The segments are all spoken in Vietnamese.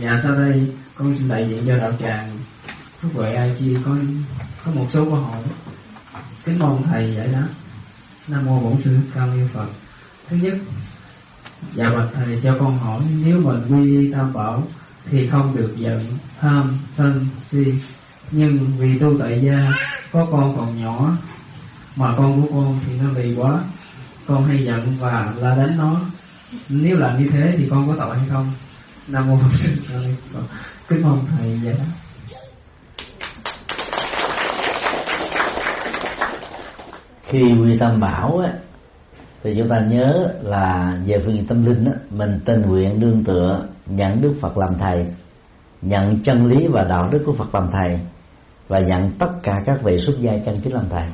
dạ sau đây con xin đại diện cho đạo tràng phước huệ ai chi con. Có một số câu hỏi. Kính mong thầy giải đáp. Nam mô bổn sư cao như phật. Thứ nhất dạ bạch thầy cho con hỏi, nếu mình quy y tam bảo thì không được giận, tham, sân, si. Nhưng vì tu tại gia, có con còn nhỏ mà con của con thì nó lì quá. Con hay giận và la đánh nó. Nếu làm như thế thì con có tội hay không? Nam mô phật sư kính mong thầy giải đáp. Khi quy tâm bảo á, thì chúng ta nhớ là về phương diện tâm linh á, mình tình nguyện đương tựa nhận đức phật làm thầy nhận chân lý và đạo đức của phật làm thầy và nhận tất cả các vị xuất gia chân chính làm thầy.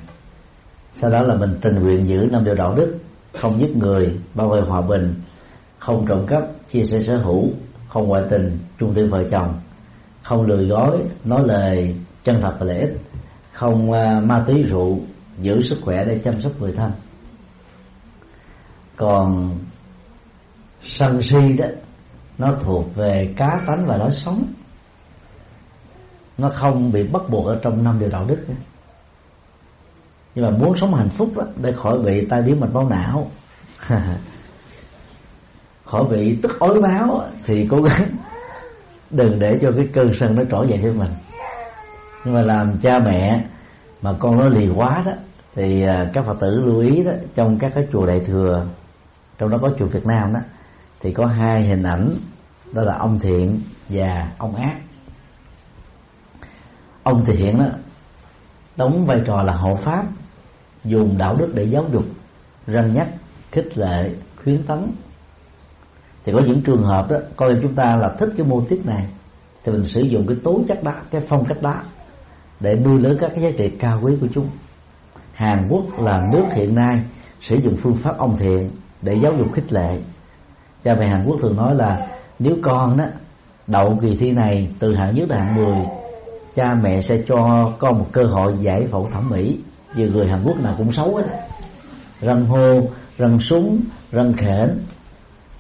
Sau đó là mình tình nguyện giữ năm điều đạo đức không giết người bảo vệ hòa bình không trộm cắp chia sẻ sở hữu không ngoại tình chung thủy vợ chồng không lừa gói nói lời chân thật và lợi ích không à, ma túy rượu giữ sức khỏe để chăm sóc người thân. Còn sân si đó nó thuộc về cá tánh và lối sống. Nó không bị bắt buộc ở trong năm điều đạo đức nữa. nhưng mà muốn sống hạnh phúc đó, để khỏi bị tai biến mạch máu não. khỏi bị tức ối máu thì cố gắng đừng để cho cái cơn sân nó trỗi dậy với mình. Nhưng mà làm cha mẹ mà con nó lì quá đó, thì à, các phật tử lưu ý đó, trong các cái chùa đại thừa, trong đó có chùa Việt Nam đó, thì có hai hình ảnh, đó là ông thiện và ông ác. Ông thiện đó, đóng vai trò là hộ pháp, dùng đạo đức để giáo dục răn nhắc, khích lệ, khuyến tấn thì có những trường hợp đó con em chúng ta là thích cái mô tiếp này, thì mình sử dụng cái tố chất đó cái phong cách đó để nuôi lớn các cái giá trị cao quý của chúng. Hàn Quốc là nước hiện nay sử dụng phương pháp ông thiện để giáo dục khích lệ. Cha mẹ Hàn Quốc thường nói là, nếu con đó, đậu kỳ thi này từ hạng nhất đến hạng 10 cha mẹ sẽ cho con một cơ hội giải phẫu thẩm mỹ. Vì người Hàn Quốc nào cũng xấu hết. Răng hô, răng súng, răng khển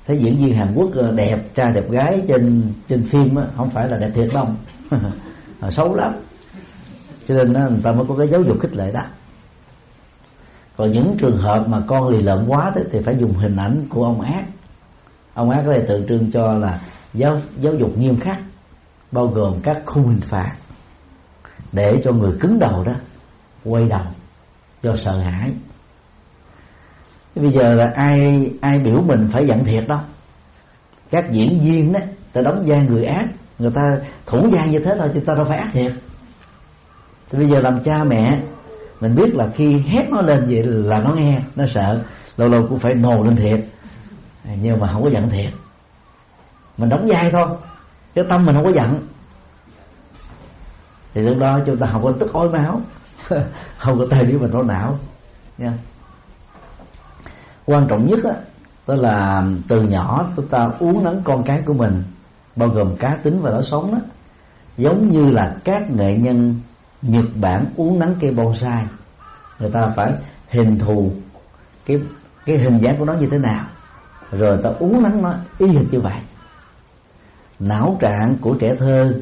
thấy diễn viên Hàn Quốc ờ, đẹp trai đẹp gái trên trên phim á, không phải là đẹp thiệt đâu. Ờ, xấu lắm. Cho nên đó, người ta mới có cái giáo dục khích lệ đó. Còn những trường hợp mà con lì lợm quá thì phải dùng hình ảnh của ông ác. Ông ác đây tượng trưng cho là giáo giáo dục nghiêm khắc bao gồm các khung hình phạt để cho người cứng đầu đó quay đầu do sợ hãi bây giờ là ai ai biểu mình phải giận thiệt đâu các diễn viên đó ta đóng vai người ác, người ta thủ vai như thế thôi, chứ ta đâu phải ác thiệt. Thì bây giờ làm cha mẹ, mình biết là khi hét nó lên vậy là nó nghe, nó sợ, lâu lâu cũng phải nồ lên thiệt. Nhưng mà không có giận thiệt. Mình đóng vai thôi cái tâm mình không có giận. Thì lúc đó chúng ta không có tức ối máu, không có tay biết mình nó não. Nha quan trọng nhất á, đó là từ nhỏ chúng ta uống nắng con cái của mình, bao gồm cá tính và lối sống đó. Giống như là các nghệ nhân Nhật Bản uống nắng cây bonsai. Người ta phải hình thù cái cái hình dáng của nó như thế nào. Rồi ta uống nắng nó y hệt như vậy. Não trạng của trẻ thơ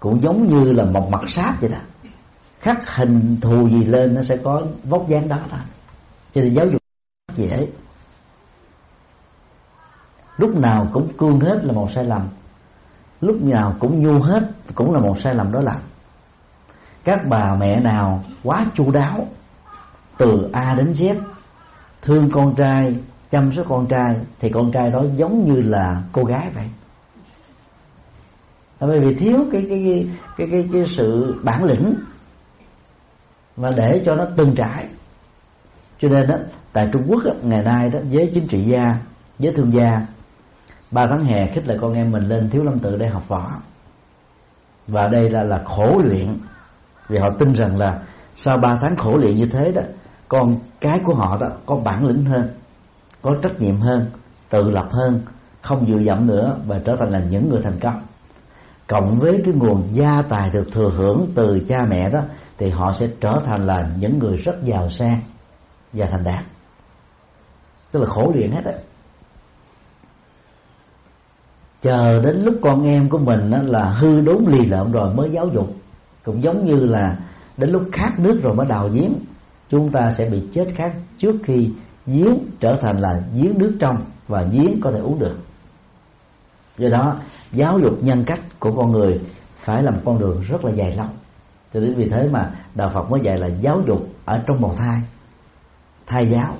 cũng giống như là một mặt sáp vậy đó. Khắc hình thù gì lên nó sẽ có vóc dáng đó thôi cho nên giáo dục dễ lúc nào cũng cương hết là một sai lầm. Lúc nào cũng nhu hết cũng là một sai lầm đó lầm các bà mẹ nào quá chu đáo từ A đến Z thương con trai chăm sóc con trai thì con trai đó giống như là cô gái vậy. Bởi vì thiếu cái cái cái cái cái, cái sự bản lĩnh và để cho nó từng trải cho nên đó tại Trung Quốc đó, ngày nay đó với chính trị gia với thương gia ba tháng hè khích lệ con em mình lên thiếu lâm tự để học võ. Và đây là là khổ luyện vì họ tin rằng là sau ba tháng khổ luyện như thế đó con cái của họ đó có bản lĩnh hơn có trách nhiệm hơn tự lập hơn không dựa dẫm nữa và trở thành là những người thành công. Cộng với cái nguồn gia tài được thừa hưởng từ cha mẹ đó thì họ sẽ trở thành là những người rất giàu sang và thành đạt. Tức là khổ luyện hết á. Chờ đến lúc con em của mình đó là hư đốn lì lợm rồi mới giáo dục. Cũng giống như là đến lúc khát nước rồi mới đào giếng, chúng ta sẽ bị chết khát trước khi giếng trở thành là giếng nước trong và giếng có thể uống được. Do đó, giáo dục nhân cách của con người phải là một con đường rất là dài lâu. Cho đến vì thế mà đạo phật mới dạy là giáo dục ở trong bào thai thai giáo.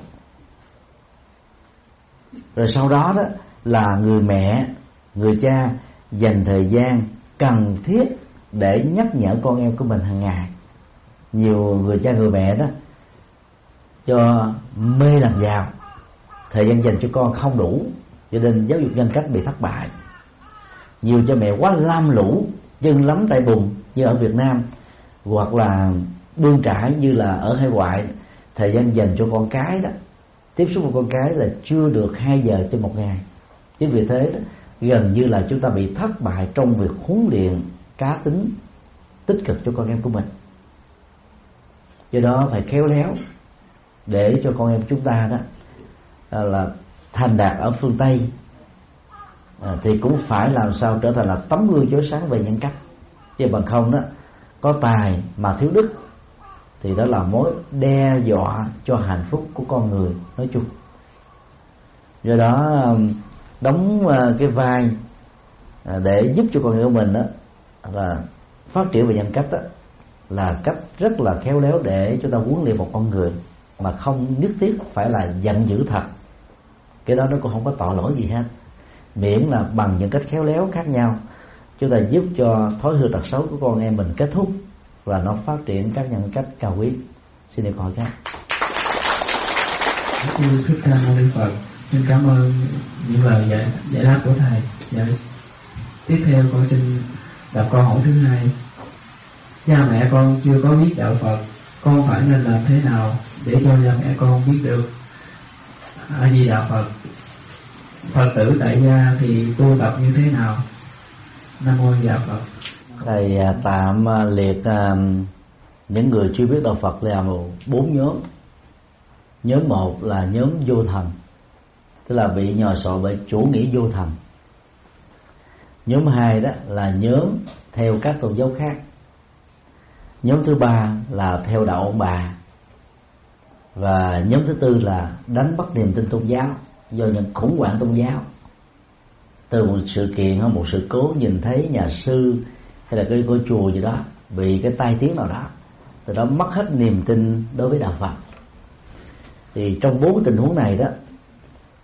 Rồi sau đó đó là người mẹ, người cha dành thời gian cần thiết để nhắc nhở con em của mình hàng ngày. Nhiều người cha người mẹ đó cho mê làm giàu. Thời gian dành cho con không đủ, cho nên giáo dục nhân cách bị thất bại. Nhiều cha mẹ quá lam lũ, chân lắm tay bùn như ở Việt Nam, hoặc là bươn trải như là ở hải ngoại thời gian dành cho con cái đó. Tiếp xúc với con cái là chưa được 2 giờ trên một ngày. Chính vì thế đó, gần như là chúng ta bị thất bại trong việc huấn luyện cá tính tích cực cho con em của mình. Do đó phải khéo léo để cho con em chúng ta đó à, là, thành đạt ở phương tây à, thì cũng phải làm sao trở thành là tấm gương chói sáng về nhân cách. Chứ bằng không đó có tài mà thiếu đức thì đó là mối đe dọa cho hạnh phúc của con người, nói chung. Do đó um, đóng à, cái vai à, để giúp cho con người của mình đó là phát triển về nhân cách đó là cách rất là khéo léo để chúng ta huấn luyện một con người mà không nhất thiết phải là giận dữ thật. Cái đó nó cũng không có tội lỗi gì hết. Miễn là bằng những cách khéo léo khác nhau chúng ta giúp cho thói hư tật xấu của con em mình kết thúc và nó phát triển các nhân cách cao quý. Xin được hỏi các. Thích ca mâu ni phật. Xin cảm ơn những lời giải, giải đáp của thầy. Dạ. tiếp theo con xin đọc câu hỏi thứ hai. Cha mẹ con chưa có biết đạo phật con phải nên làm thế nào để cho cha mẹ con biết được? A di đà phật. Phật tử tại gia thì tu tập như thế nào? Nam mô di đà phật thầy à, tạm à, liệt à, những người chưa biết đạo phật là một bốn nhóm. Nhóm một là nhóm vô thần, tức là bị nhòi sọ bởi chủ nghĩa vô thần. Nhóm hai đó là nhóm theo các tôn giáo khác. Nhóm thứ ba là theo đạo ông bà. Và nhóm thứ tư là đánh bắt niềm tin tôn giáo do những khủng hoảng tôn giáo. Từ một sự kiện hay một sự cố nhìn thấy nhà sư hay là cái ngôi chùa gì đó, bị cái tai tiếng nào đó, từ đó mất hết niềm tin đối với đạo phật. Thì trong bốn tình huống này đó,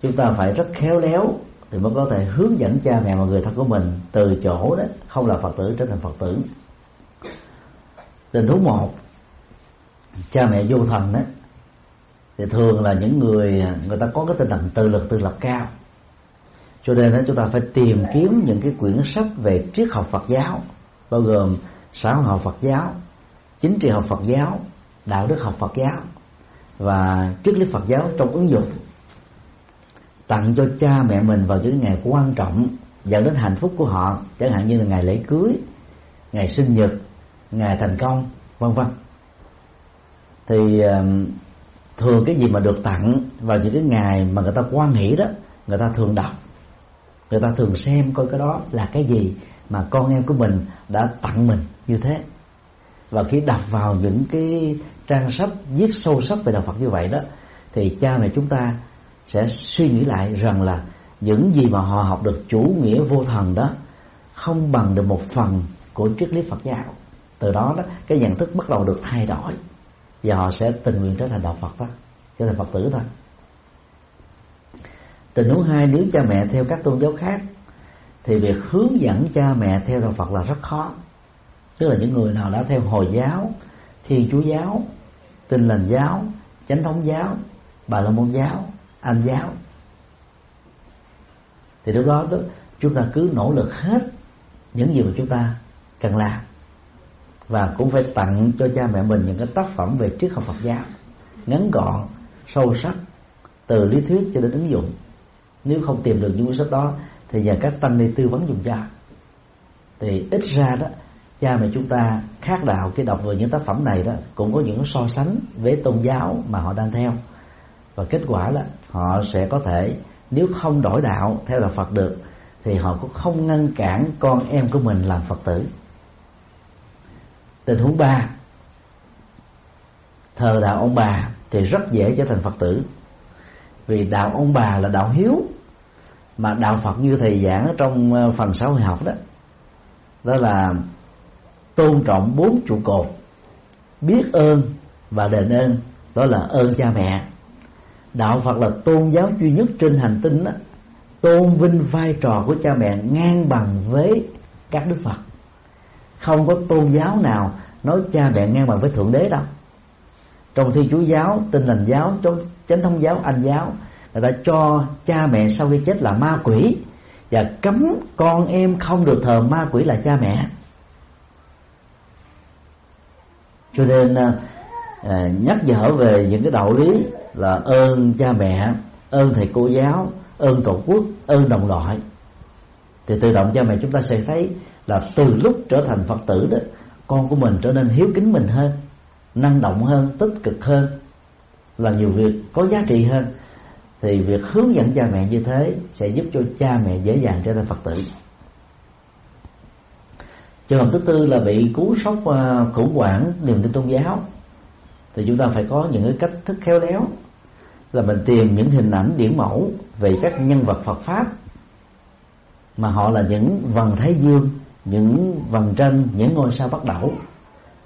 chúng ta phải rất khéo léo thì mới có thể hướng dẫn cha mẹ và người thân của mình từ chỗ đó, không là phật tử trở thành phật tử. Tình huống một, cha mẹ vô thần đó, thì thường là những người người ta có cái tinh thần tự lực, tự lập cao. Cho nên đó, chúng ta phải tìm kiếm những cái quyển sách về triết học Phật giáo bao gồm xã hội học Phật giáo chính trị học Phật giáo, đạo đức học Phật giáo và triết lý Phật giáo trong ứng dụng, tặng cho cha mẹ mình vào những ngày quan trọng, dẫn đến hạnh phúc của họ, chẳng hạn như là ngày lễ cưới, ngày sinh nhật, ngày thành công, vân vân. Thì thường cái gì mà được tặng vào những cái ngày mà người ta quan hỷ đó, người ta thường đọc người ta thường xem coi cái đó là cái gì mà con em của mình đã tặng mình như thế. Và khi đọc vào những cái trang sách, viết sâu sắc về đạo Phật như vậy đó, thì cha mẹ chúng ta sẽ suy nghĩ lại rằng là những gì mà họ học được chủ nghĩa vô thần đó không bằng được một phần của triết lý Phật giáo. Từ đó đó, cái nhận thức bắt đầu được thay đổi và họ sẽ tình nguyện trở thành đạo Phật đó, trở thành Phật tử thôi tình huống hai, nếu cha mẹ theo các tôn giáo khác, thì việc hướng dẫn cha mẹ theo đạo Phật là rất khó. Tức là những người nào đã theo hồi giáo, thiên chúa giáo, tin lành giáo, chánh thống giáo, bà la môn giáo, anh giáo, thì lúc đó chúng ta cứ nỗ lực hết những gì mà chúng ta cần làm. Và cũng phải tặng cho cha mẹ mình những cái tác phẩm về triết học Phật giáo, ngắn gọn, sâu sắc, từ lý thuyết cho đến ứng dụng nếu không tìm được những cuốn sách đó, thì nhờ các tăng ni tư vấn dùng cho thì ít ra đó, cha mẹ chúng ta khác đạo khi đọc về những tác phẩm này đó, cũng có những so sánh với tôn giáo mà họ đang theo. Và kết quả là họ sẽ có thể, nếu không đổi đạo theo đạo Phật được, thì họ cũng không ngăn cản con em của mình làm phật tử. Tình huống ba. Thờ đạo ông bà thì rất dễ trở thành phật tử vì đạo ông bà là đạo hiếu. Mà đạo phật như thầy giảng trong ờ, phần xã hội học đó đó là tôn trọng bốn trụ cột. Biết ơn và đền ơn đó là ơn cha mẹ. Đạo phật là tôn giáo duy nhất trên hành tinh đó, tôn vinh vai trò của cha mẹ ngang bằng với các đức phật. Không có tôn giáo nào nói cha mẹ ngang bằng với thượng đế đâu trong thi chúa giáo tin lành giáo trong chánh thống giáo anh giáo người ta cho cha mẹ sau khi chết là ma quỷ và cấm con em không được thờ ma quỷ là cha mẹ. Cho nên à, à, nhắc nhở về những cái đạo lý là ơn cha mẹ ơn thầy cô giáo ơn tổ quốc ơn đồng loại. Thì tự động cha mẹ chúng ta sẽ thấy là từ lúc trở thành phật tử đó con của mình trở nên hiếu kính mình hơn năng động hơn tích cực hơn làm nhiều việc có giá trị hơn thì việc hướng dẫn cha mẹ như thế sẽ giúp cho cha mẹ dễ dàng trở thành phật tử. Trường hợp thứ tư là bị cú sốc uh, khủng hoảng niềm tin tôn giáo thì chúng ta phải có những cái cách thức khéo léo là mình tìm những hình ảnh điển mẫu về các nhân vật Phật pháp mà họ là những vầng thái dương những vầng tranh những ngôi sao bắt đầu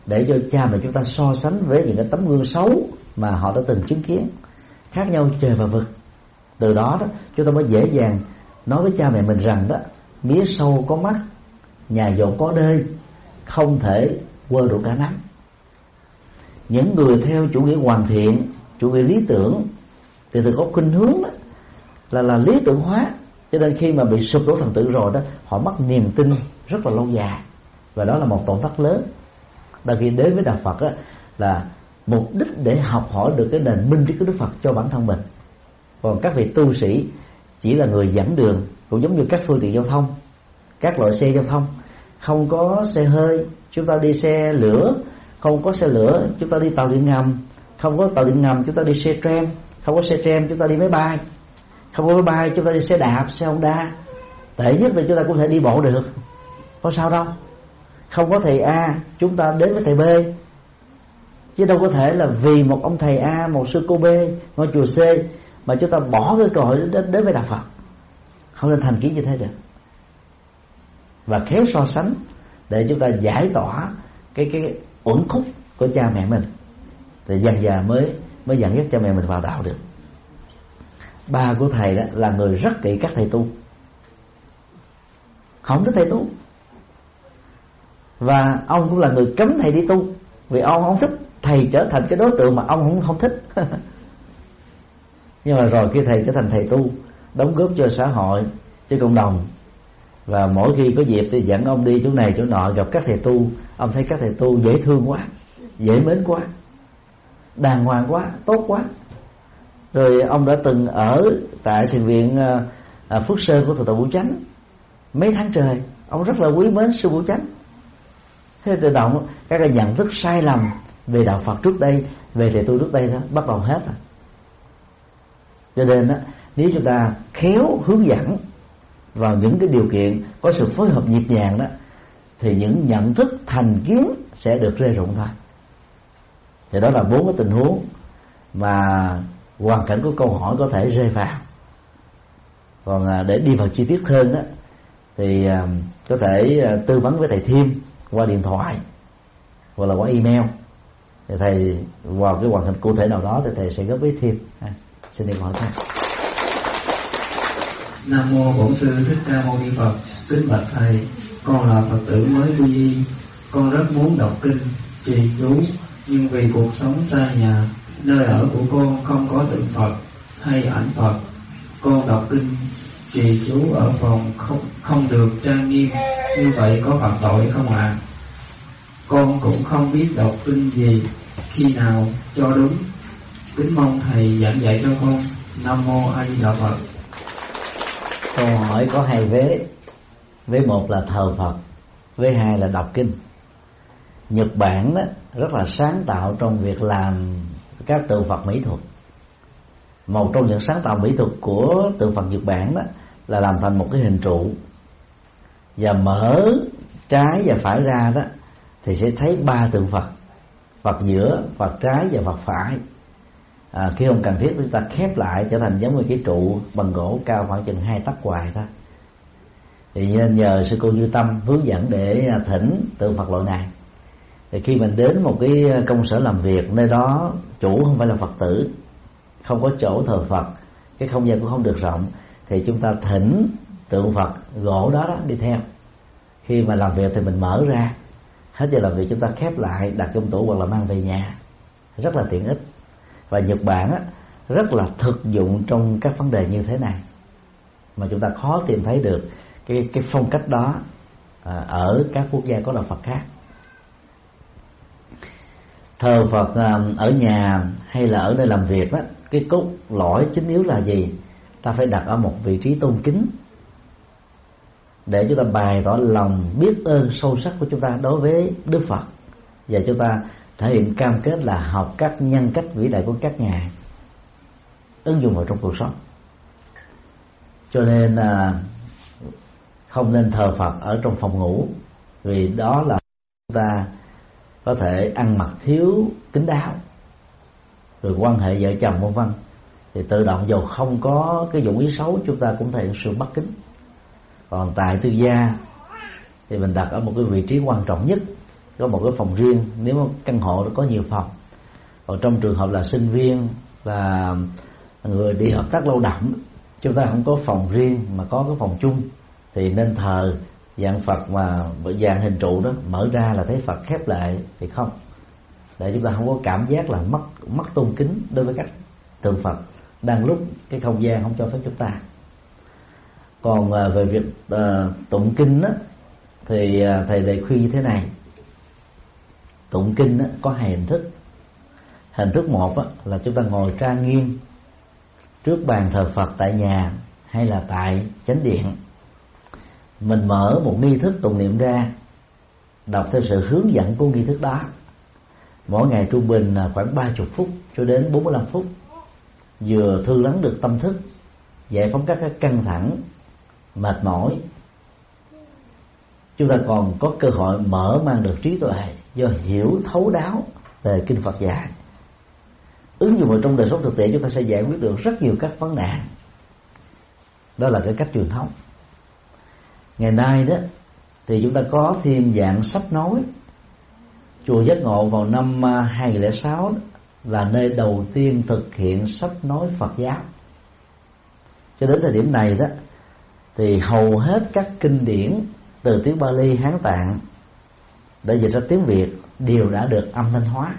để cho cha mẹ chúng ta so sánh với những cái tấm gương xấu mà họ đã từng chứng kiến. Khác nhau trời và vực. Từ đó đó chúng ta mới dễ dàng nói với cha mẹ mình rằng đó mía sâu có mắt nhà dột có đê không thể quơ đủ cả nắm những người theo chủ nghĩa hoàn thiện chủ nghĩa lý tưởng thì thường có khuynh hướng đó, là là lý tưởng hóa. Cho nên khi mà bị sụp đổ thần tự rồi đó họ mất niềm tin rất là lâu dài. Và đó là một tổn thất lớn đôi khi đến với đạo Phật á, là mục đích để học hỏi được cái nền minh triết của Đức Phật cho bản thân mình. Còn các vị tu sĩ chỉ là người dẫn đường cũng giống như các phương tiện giao thông các loại xe giao thông. Không có xe hơi chúng ta đi xe lửa. Không có xe lửa chúng ta đi tàu điện ngầm. Không có tàu điện ngầm chúng ta đi xe tram. Không có xe tram chúng ta đi máy bay. Không có máy bay chúng ta đi xe đạp xe honda. Tệ nhất là chúng ta cũng thể đi bộ được. Có sao đâu không có thầy a chúng ta đến với thầy b. Chứ đâu có thể là vì một ông thầy a một sư cô b ngôi chùa c mà chúng ta bỏ cái cơ hội đến, đến với đạo phật. Không nên thành kiến như thế được. Và khéo so sánh để chúng ta giải tỏa cái cái uẩn khúc của cha mẹ mình. Thì dần dà mới mới dẫn dắt cha mẹ mình vào đạo được. Ba của thầy đó là người rất kỹ các thầy tu. Không thích thầy tu và ông cũng là người cấm thầy đi tu. Vì ông không thích thầy trở thành cái đối tượng mà ông cũng không thích. Nhưng mà rồi khi thầy trở thành thầy tu, đóng góp cho xã hội, cho cộng đồng. Và mỗi khi có dịp thì dẫn ông đi chỗ này, chỗ nọ, gặp các thầy tu. Ông thấy các thầy tu dễ thương quá, dễ mến quá, đàng hoàng quá, tốt quá. Rồi ông đã từng ở tại thiền viện à, à, phước sơn của thượng tọa vũ chánh. Mấy tháng trời, ông rất là quý mến sư vũ chánh thế tự động các cái nhận thức sai lầm về đạo phật trước đây về thầy tu trước đây đó bắt đầu hết rồi. Cho nên đó, nếu chúng ta khéo hướng dẫn vào những cái điều kiện có sự phối hợp nhịp nhàng đó thì những nhận thức thành kiến sẽ được rơi rụng thôi. Thì đó là bốn cái tình huống mà hoàn cảnh của câu hỏi có thể rơi vào. Còn à, để đi vào chi tiết hơn đó thì à, có thể à, tư vấn với thầy thêm qua điện thoại, hoặc là qua email, thì thầy vào cái hoàn cảnh cụ thể nào đó thì thầy sẽ góp với thêm. À, xin được hỏi thầy. Nam mô bổn sư thích ca mâu ni phật. Kính bạch thầy, con là phật tử mới quy y con rất muốn đọc kinh, trì chú, nhưng vì cuộc sống xa nhà, nơi ở của con không có tượng phật hay ảnh phật. Con đọc kinh trì chú ở phòng không không được trang nghiêm. Như vậy có phạm tội không ạ? À? con cũng không biết đọc kinh gì. Khi nào cho đúng? Kính mong thầy giảng dạy cho con. Nam mô a di đà phật. Câu hỏi có hai vế. Vế một là thờ phật, vế hai là đọc kinh. Nhật bản đó, rất là sáng tạo trong việc làm các tượng phật mỹ thuật một trong những sáng tạo mỹ thuật của tượng phật nhật bản đó là làm thành một cái hình trụ. Và mở trái và phải ra đó thì sẽ thấy ba tượng Phật. Phật giữa Phật trái và Phật phải. À, khi không cần thiết chúng ta khép lại trở thành giống như cái trụ bằng gỗ cao khoảng chừng hai tấc hoài thôi thì nên nhờ sư cô như tâm hướng dẫn để à, thỉnh tượng Phật loại này. Thì khi mình đến một cái công sở làm việc nơi đó chủ không phải là Phật tử không có chỗ thờ Phật cái không gian cũng không được rộng thì chúng ta thỉnh tượng Phật gỗ đó, đó đi theo. Khi mà làm việc thì mình mở ra hết giờ làm việc chúng ta khép lại đặt trong tủ hoặc là mang về nhà. Rất là tiện ích. Và Nhật Bản á, rất là thực dụng trong các vấn đề như thế này. Mà chúng ta khó tìm thấy được cái cái phong cách đó à, ở các quốc gia có đạo Phật khác. Thờ Phật à, ở nhà hay là ở nơi làm việc đó cái cốt lõi chính yếu là gì? Ta phải đặt ở một vị trí tôn kính để chúng ta bày tỏ lòng biết ơn sâu sắc của chúng ta đối với Đức Phật. Và chúng ta thể hiện cam kết là học các nhân cách vĩ đại của các ngài, ứng dụng vào trong cuộc sống. Cho nên à, không nên thờ Phật ở trong phòng ngủ, vì đó là chúng ta có thể ăn mặc thiếu kính đáo rồi quan hệ vợ chồng vân vân. Thì tự động dù không có cái dụng ý xấu, chúng ta cũng thể hiện sự bất kính. Còn tại tư gia, thì mình đặt ở một cái vị trí quan trọng nhất, có một cái phòng riêng. Nếu mà căn hộ nó có nhiều phòng, còn trong trường hợp là sinh viên, là người đi hợp tác lâu đậm chúng ta không có phòng riêng mà có cái phòng chung, thì nên thờ dạng Phật mà dạng hình trụ đó, mở ra là thấy Phật khép lại thì không để chúng ta không có cảm giác là mất mất tôn kính đối với các tượng Phật. Đang lúc cái không gian không cho phép chúng ta. Còn à, về việc uh, tụng kinh đó, thì uh, thầy đề khuyên như thế này. Tụng kinh đó, có hai hình thức. Hình thức một đó, là chúng ta ngồi trang nghiêm trước bàn thờ Phật tại nhà hay là tại chánh điện. Mình mở một nghi thức tụng niệm ra đọc theo sự hướng dẫn của nghi thức đó mỗi ngày trung bình là khoảng 30 phút cho đến 45 phút. Vừa thư lắng được tâm thức, giải phóng các căng thẳng, mệt mỏi. Chúng ta còn có cơ hội mở mang được trí tuệ do hiểu thấu đáo về kinh Phật dạy. Ứng dụng vào trong đời sống thực tiễn, chúng ta sẽ giải quyết được rất nhiều các vấn nạn. Đó là cái cách truyền thống. Ngày nay đó, thì chúng ta có thêm dạng sách nói chùa giác ngộ vào năm à, 2006 là nơi đầu tiên thực hiện sách nói Phật giáo. Cho đến thời điểm này đó, thì hầu hết các kinh điển từ tiếng Bali, Hán Tạng để dịch ra tiếng Việt đều đã được âm thanh hóa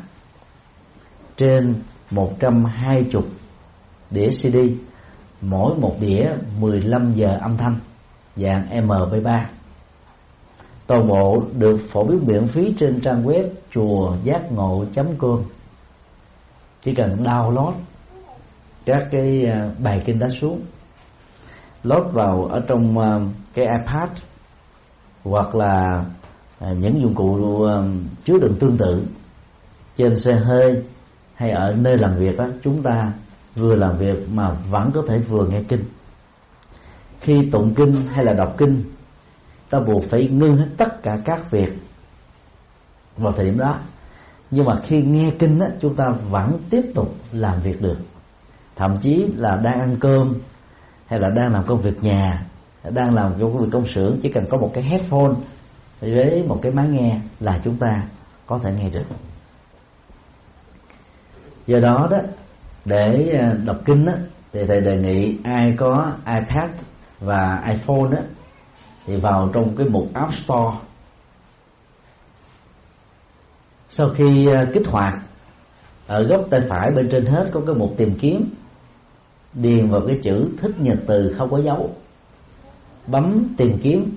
trên 120 đĩa CD mỗi một đĩa 15 giờ âm thanh, dạng MP3 toàn bộ được phổ biến miễn phí trên trang web chùa giác ngộ com. Chỉ cần download các cái à, bài kinh đó xuống, lót vào ở trong à, cái ipad hoặc là à, những dụng cụ chứa đựng tương tự trên xe hơi hay ở nơi làm việc đó chúng ta vừa làm việc mà vẫn có thể vừa nghe kinh. Khi tụng kinh hay là đọc kinh ta buộc phải ngưng hết tất cả các việc vào thời điểm đó nhưng mà khi nghe kinh đó, chúng ta vẫn tiếp tục làm việc được thậm chí là đang ăn cơm hay là đang làm công việc nhà đang làm công việc công xưởng chỉ cần có một cái headphone với một cái máy nghe là chúng ta có thể nghe được do đó đó để ờ, đọc kinh đó, thì thầy đề nghị ai có ipad và iphone đó thì vào trong cái mục app store. Sau khi ờ, kích hoạt, ở góc tay phải bên trên hết có cái mục tìm kiếm, điền vào cái chữ thích nhật từ không có dấu. Bấm tìm kiếm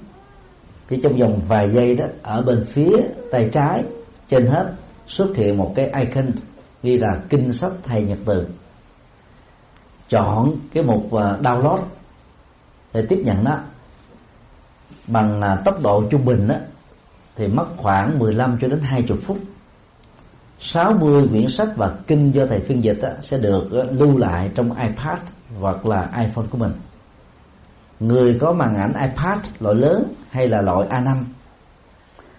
thì trong vòng vài giây đó, ở bên phía tay trái, trên hết xuất hiện một cái icon ghi là kinh sách thầy nhật từ. Chọn cái mục ờ, download, để tiếp nhận đó bằng à, tốc độ trung bình đó thì mất khoảng 15 cho đến 20 phút. 60 quyển sách và kinh do thầy phiên dịch đó, sẽ được à, lưu lại trong iPad hoặc là iPhone của mình. Người có màn ảnh ipad loại lớn hay là loại a 5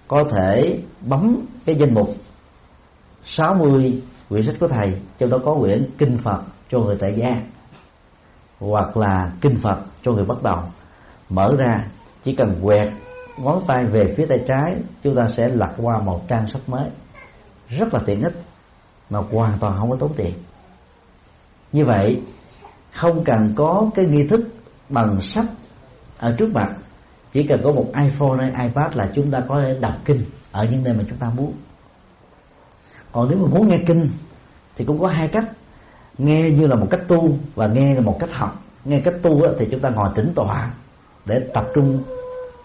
có thể bấm cái danh mục 60 quyển sách của thầy trong đó có quyển kinh Phật cho người tại gia hoặc là kinh Phật cho người bắt đầu. Mở ra chỉ cần quẹt ngón tay về phía tay trái, chúng ta sẽ lật qua một trang sách mới. Rất là tiện ích, mà hoàn toàn không có tốn tiền. Như vậy, không cần có cái nghi thức bằng sách ở trước mặt. Chỉ cần có một iPhone hay iPad là chúng ta có thể đọc kinh ở những nơi mà chúng ta muốn. Còn nếu mà muốn nghe kinh, thì cũng có hai cách. Nghe như là một cách tu và nghe là một cách học. Nghe cách tu thì chúng ta ngồi tĩnh tọa để tập trung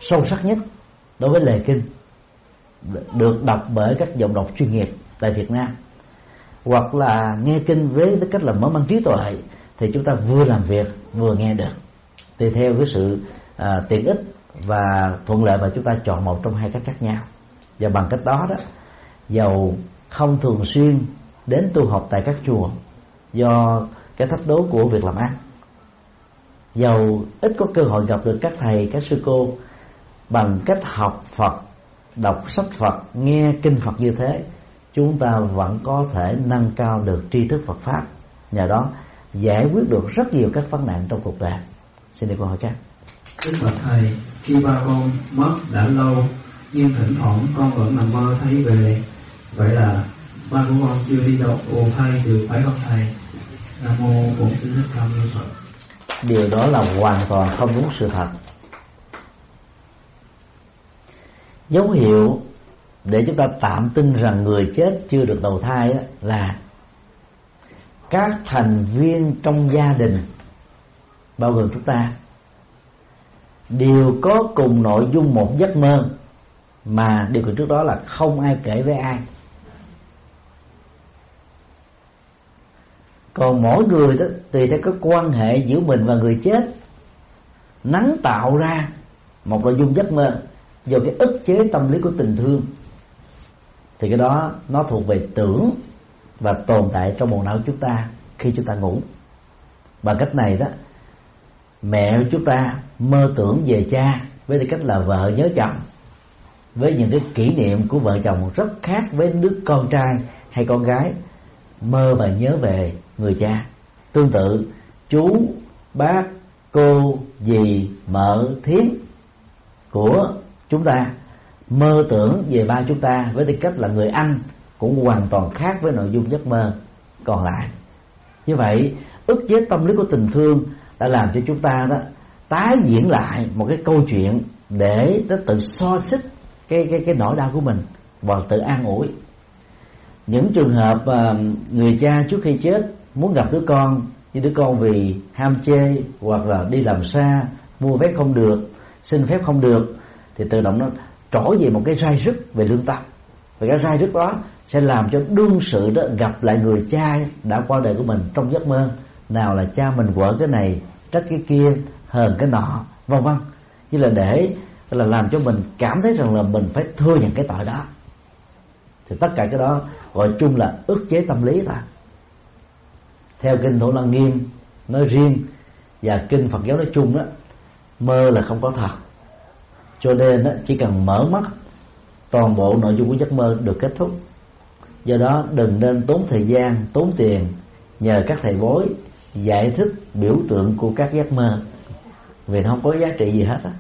sâu sắc nhất đối với lời kinh được đọc bởi các giọng đọc chuyên nghiệp tại Việt Nam hoặc là nghe kinh với tư cách là mở mang trí tuệ thì chúng ta vừa làm việc vừa nghe được. Tùy theo cái sự à, tiện ích và thuận lợi mà chúng ta chọn một trong hai cách khác nhau. Và bằng cách đó đó dầu không thường xuyên đến tu học tại các chùa do cái thách đố của việc làm ăn dầu ít có cơ hội gặp được các thầy, các sư cô bằng cách học Phật, đọc sách Phật, nghe kinh Phật như thế, chúng ta vẫn có thể nâng cao được tri thức Phật pháp. Nhờ đó, giải quyết được rất nhiều các vấn nạn trong cuộc đời. Xin được câu hỏi khác Kính bạch thầy, khi ba con mất đã lâu, nhưng thỉnh thoảng con vẫn nằm mơ thấy về. Vậy là ba của con chưa đi đâu. Ồ thay được phải không thầy? Nam mô bổn sư thích ca mâu phật điều đó là hoàn toàn không đúng sự thật. Dấu hiệu để chúng ta tạm tin rằng người chết chưa được đầu thai là các thành viên trong gia đình, bao gồm chúng ta, đều có cùng nội dung một giấc mơ, mà điều kiện trước đó là không ai kể với ai. Còn mỗi người đó tùy theo cái quan hệ giữa mình và người chết. Nắng tạo ra một nội dung giấc mơ do cái ức chế tâm lý của tình thương. Thì cái đó nó thuộc về tưởng và tồn tại trong bộ não chúng ta khi chúng ta ngủ. Bằng cách này đó, mẹ chúng ta mơ tưởng về cha với tư cách là vợ nhớ chồng, với những cái kỷ niệm của vợ chồng rất khác với đứa con trai hay con gái mơ và nhớ về người cha. Tương tự, chú, bác, cô, dì, mợ thiếp của chúng ta mơ tưởng về ba chúng ta với tư cách là người anh cũng hoàn toàn khác với nội dung giấc mơ còn lại. Như vậy, ức chế tâm lý của tình thương đã làm cho chúng ta đó tái diễn lại một cái câu chuyện để nó tự so xích cái cái cái nỗi đau của mình và tự an ủi những trường hợp ờ, người cha trước khi chết muốn gặp đứa con, nhưng đứa con vì ham chê hoặc là đi làm xa, mua vé không được, xin phép không được, thì tự động nó trỗi về một cái rai rứt về lương tâm. Và cái rai rứt đó sẽ làm cho đương sự đó gặp lại người cha đã qua đời của mình trong giấc mơ. Nào là cha mình quở cái này, trách cái kia, hờn cái nọ, vân vân. Như là để là làm cho mình cảm thấy rằng là mình phải thừa nhận cái tội đó. Thì tất cả cái đó gọi chung là ức chế tâm lý ta. Theo kinh thủ lăng nghiêm nói riêng và kinh phật giáo nói chung đó mơ là không có thật. Cho nên đó, chỉ cần mở mắt toàn bộ nội dung của giấc mơ được kết thúc. Do đó đừng nên tốn thời gian tốn tiền nhờ các thầy bói giải thích biểu tượng của các giấc mơ. Vì nó không có giá trị gì hết á.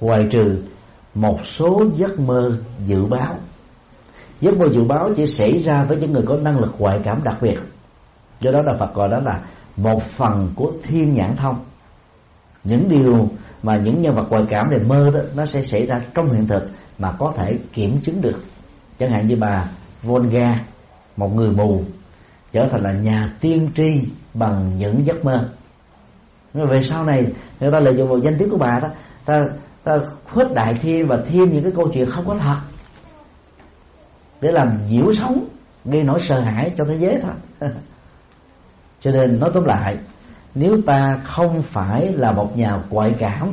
Ngoài trừ một số giấc mơ dự báo giấc mơ dự báo chỉ xảy ra với những người có năng lực ngoại cảm đặc biệt. Do đó là phật gọi đó là một phần của thiên nhãn thông. Những điều mà những nhân vật ngoại cảm này mơ đó, nó sẽ xảy ra trong hiện thực mà có thể kiểm chứng được. Chẳng hạn như bà Volga, một người mù, trở thành là nhà tiên tri bằng những giấc mơ. Nhưng về sau này, người ta lợi dụng vào danh tiếng của bà đó, ta ta khuếch đại thêm và thêm những cái câu chuyện không có thật để làm nhiễu sống gây nỗi sợ hãi cho thế giới thôi. Cho nên nói tóm lại, nếu ta không phải là một nhà ngoại cảm,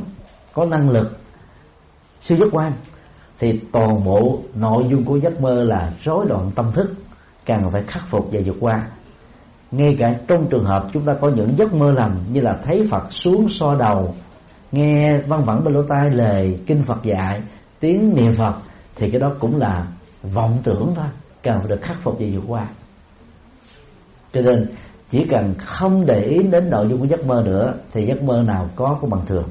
có năng lực, siêu giác quan, thì toàn bộ nội dung của giấc mơ là rối loạn tâm thức, càng phải khắc phục và vượt qua. Ngay cả trong trường hợp chúng ta có những giấc mơ lầm như là thấy Phật xuống so đầu, nghe văn vẳng bên lỗ tai lời kinh phật dạy, tiếng niệm phật, thì cái đó cũng là vọng tưởng thôi cần phải được khắc phục và vượt qua. Cho nên chỉ cần không để ý đến nội dung của giấc mơ nữa thì giấc mơ nào có cũng bằng thường.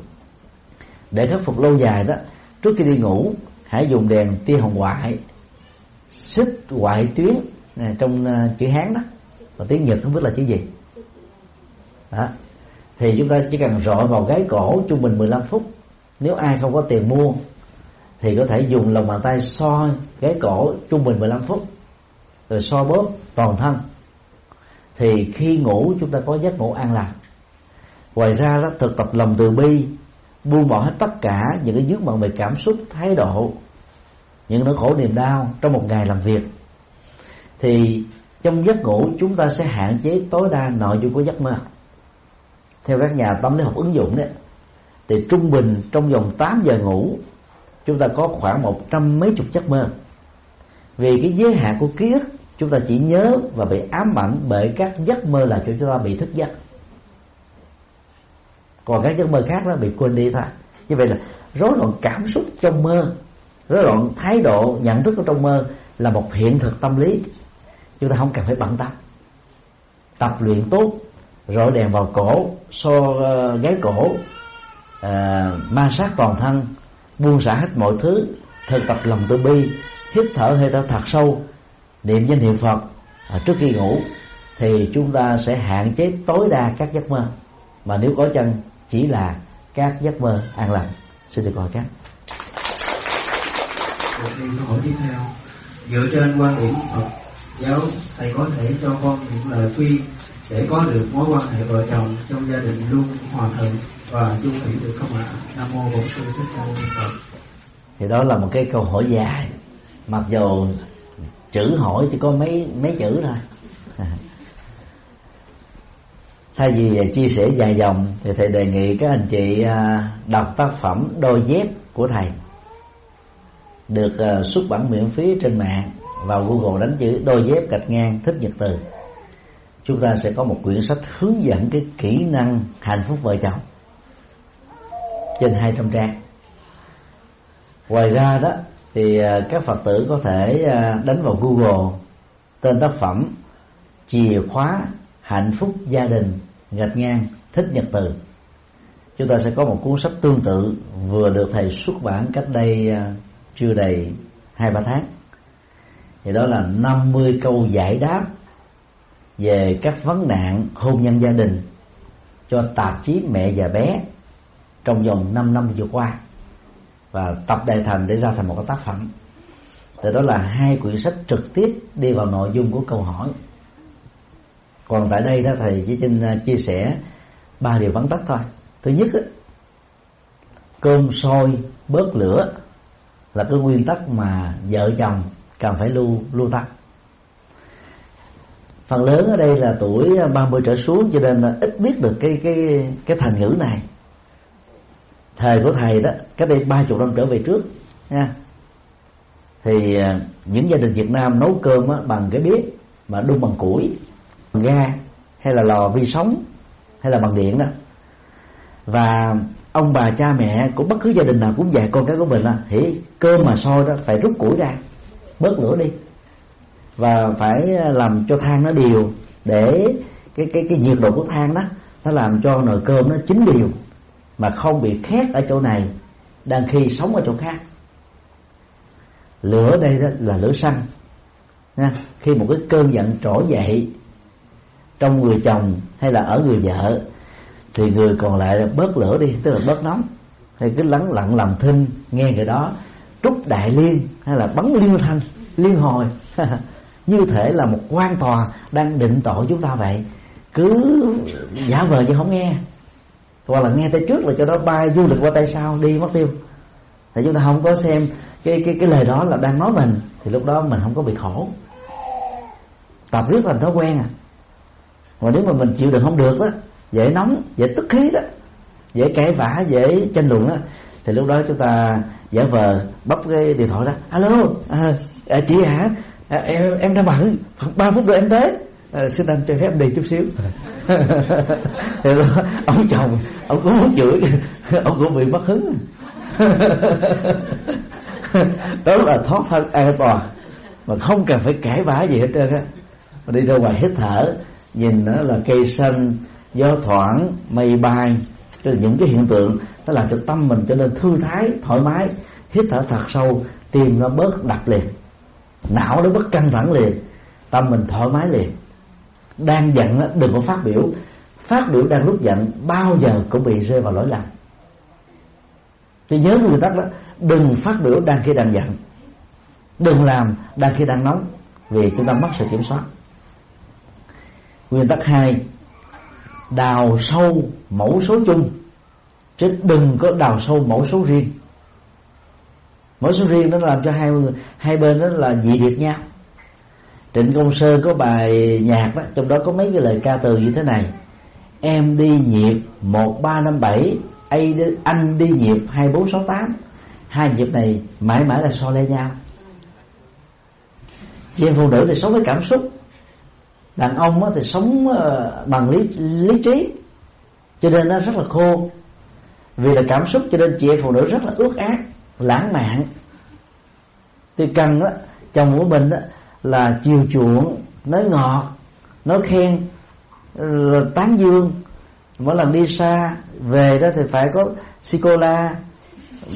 Để khắc phục lâu dài đó trước khi đi ngủ hãy dùng đèn tia hồng ngoại xích ngoại tuyến này, trong uh, chữ hán đó. Và tiếng nhật không biết là chữ gì. Đó. Thì chúng ta chỉ cần rọi vào gáy cổ trung bình 15 phút. Nếu ai không có tiền mua thì có thể dùng lòng bàn tay soi cái cổ trung bình 15 phút, rồi so bóp toàn thân. Thì khi ngủ, chúng ta có giấc ngủ an lành ngoài ra đó, thực tập lòng từ bi, buông bỏ hết tất cả những cái dướng bận về cảm xúc, thái độ, những nỗi khổ niềm đau trong một ngày làm việc. Thì trong giấc ngủ, chúng ta sẽ hạn chế tối đa nội dung của giấc mơ. Theo các nhà tâm lý học ứng dụng đấy, thì trung bình trong vòng 8 giờ ngủ chúng ta có khoảng một trăm mấy chục giấc mơ. Vì cái giới hạn của ký ức chúng ta chỉ nhớ và bị ám ảnh bởi các giấc mơ là cho chúng ta bị thức giấc. Còn các giấc mơ khác nó bị quên đi thôi. Như vậy là rối loạn cảm xúc trong mơ rối loạn thái độ nhận thức của trong mơ là một hiện thực tâm lý. Chúng ta không cần phải bận tâm. Tập luyện tốt rọi đèn vào cổ so uh, gáy cổ uh, ma sát toàn thân buông xả hết mọi thứ thực tập lòng từ bi hít thở hơi thở thật sâu niệm danh hiệu phật à, trước khi ngủ thì chúng ta sẽ hạn chế tối đa các giấc mơ. Mà nếu có chân chỉ là các giấc mơ an lành. Xin được hỏi các. Câu hỏi tiếp theo. Dựa trên quan điểm Phật giáo thầy có thể cho con những lời khuyên để có được mối quan hệ vợ chồng trong gia đình luôn hòa thuận và chung thủy được không ạ? Nam mô Bổn sư thích ca mâu ni Phật. Thì đó là một cái câu hỏi dài, mặc dù chữ hỏi chỉ có mấy mấy chữ thôi. Thay vì chia sẻ dài dòng thì thầy đề nghị các anh chị à, đọc tác phẩm đôi dép của thầy được à, xuất bản miễn phí trên mạng vào Google đánh chữ đôi dép gạch ngang thích nhật từ chúng ta sẽ có một quyển sách hướng dẫn cái kỹ năng hạnh phúc vợ chồng trên 200 trang. Ngoài ra đó, thì à, các phật tử có thể à, đánh vào google tên tác phẩm chìa khóa hạnh phúc gia đình gạch ngang thích nhật từ. Chúng ta sẽ có một cuốn sách tương tự vừa được thầy xuất bản cách đây à, chưa đầy hai ba tháng. Thì đó là 50 câu giải đáp về các vấn nạn hôn nhân gia đình cho tạp chí mẹ và bé trong vòng 5 năm vừa qua và tập đại thành để ra thành một cái tác phẩm. Thì đó là hai quyển sách trực tiếp đi vào nội dung của câu hỏi. Còn tại đây đó thầy chỉ xin à, chia sẻ ba điều vắn tắt thôi. Thứ nhất cơm sôi bớt lửa là cái nguyên tắc mà vợ chồng cần phải lưu lưu tắc phần lớn ở đây là tuổi à, 30 trở xuống cho nên là ít biết được cái cái cái thành ngữ này. Thời của thầy đó cách đây ba chục năm trở về trước nha. Thì à, những gia đình Việt Nam nấu cơm á, bằng cái bếp mà đun bằng củi bằng ga hay là lò vi sóng hay là bằng điện đó. Và ông bà cha mẹ của bất cứ gia đình nào cũng dạy con cái của mình là thì cơm mà sôi đó phải rút củi ra bớt lửa đi và phải làm cho than nó đều để cái cái cái nhiệt độ của than đó, nó làm cho nồi cơm nó chín đều, mà không bị khét ở chỗ này, đang khi sống ở chỗ khác. Lửa đây đó là lửa xăng, nha. khi một cái cơn giận trỗi dậy trong người chồng hay là ở người vợ, thì người còn lại là bớt lửa đi, tức là bớt nóng. Hay cứ lắng lặng làm thinh, nghe người đó, trúc đại liên hay là bắn liên thanh liên hồi. như thể là một quan tòa đang định tội chúng ta vậy. Cứ giả vờ chứ không nghe. Hoặc là nghe tay trước là cho đó bay du lịch qua tay sau đi mất tiêu. Thì chúng ta không có xem cái cái cái lời đó là đang nói mình thì lúc đó mình không có bị khổ. Tập riết thành thói quen à. Mà nếu mà mình chịu đựng không được đó dễ nóng dễ tức khí đó dễ cãi vã dễ tranh luận đó thì lúc đó chúng ta giả vờ bấm cái điện thoại ra. Alo à, à, chị hả? À, em em đang bận. Khoảng ba phút nữa em tới. À, xin anh cho phép đi chút xíu. Thì đó, ông chồng ông cũng muốn chửi ông cũng bị mất hứng. Đó là thoát thân an toàn mà không cần phải cãi vã gì hết trơn á. Mà đi ra ngoài hít thở nhìn nó là cây xanh gió thoảng mây bay. Tức những cái hiện tượng nó làm cho tâm mình trở nên thư thái thoải mái. Hít thở thật sâu tim nó bớt đập liền não nó bất căng thẳng liền. Tâm mình thoải mái liền. Đang giận đó, đừng có phát biểu. Phát biểu đang lúc giận bao giờ cũng bị rơi vào lỗi lầm. Tôi nhớ người tắc đó đừng phát biểu đang khi đang giận. Đừng làm đang khi đang nóng vì chúng ta mất sự kiểm soát. Nguyên tắc hai đào sâu mẫu số chung. Chứ đừng có đào sâu mẫu số riêng mỗi số riêng nó làm cho hai hai bên đó là dị biệt nhau. Trịnh công sơn có bài nhạc đó, trong đó có mấy cái lời ca từ như thế này. Em đi nhịp một ba năm bảy, anh đi nhịp hai bốn sáu tám. Hai nhịp này mãi mãi là so le nhau. Chị em phụ nữ thì sống với cảm xúc. Đàn ông thì sống ờ, bằng lý lý trí. Cho nên nó rất là khô. Vì là cảm xúc, cho nên chị em phụ nữ rất là ước ác lãng mạn. Thì cần đó, chồng của mình đó, là chiều chuộng nói ngọt nói khen tán dương. Mỗi lần đi xa về đó thì phải có sicola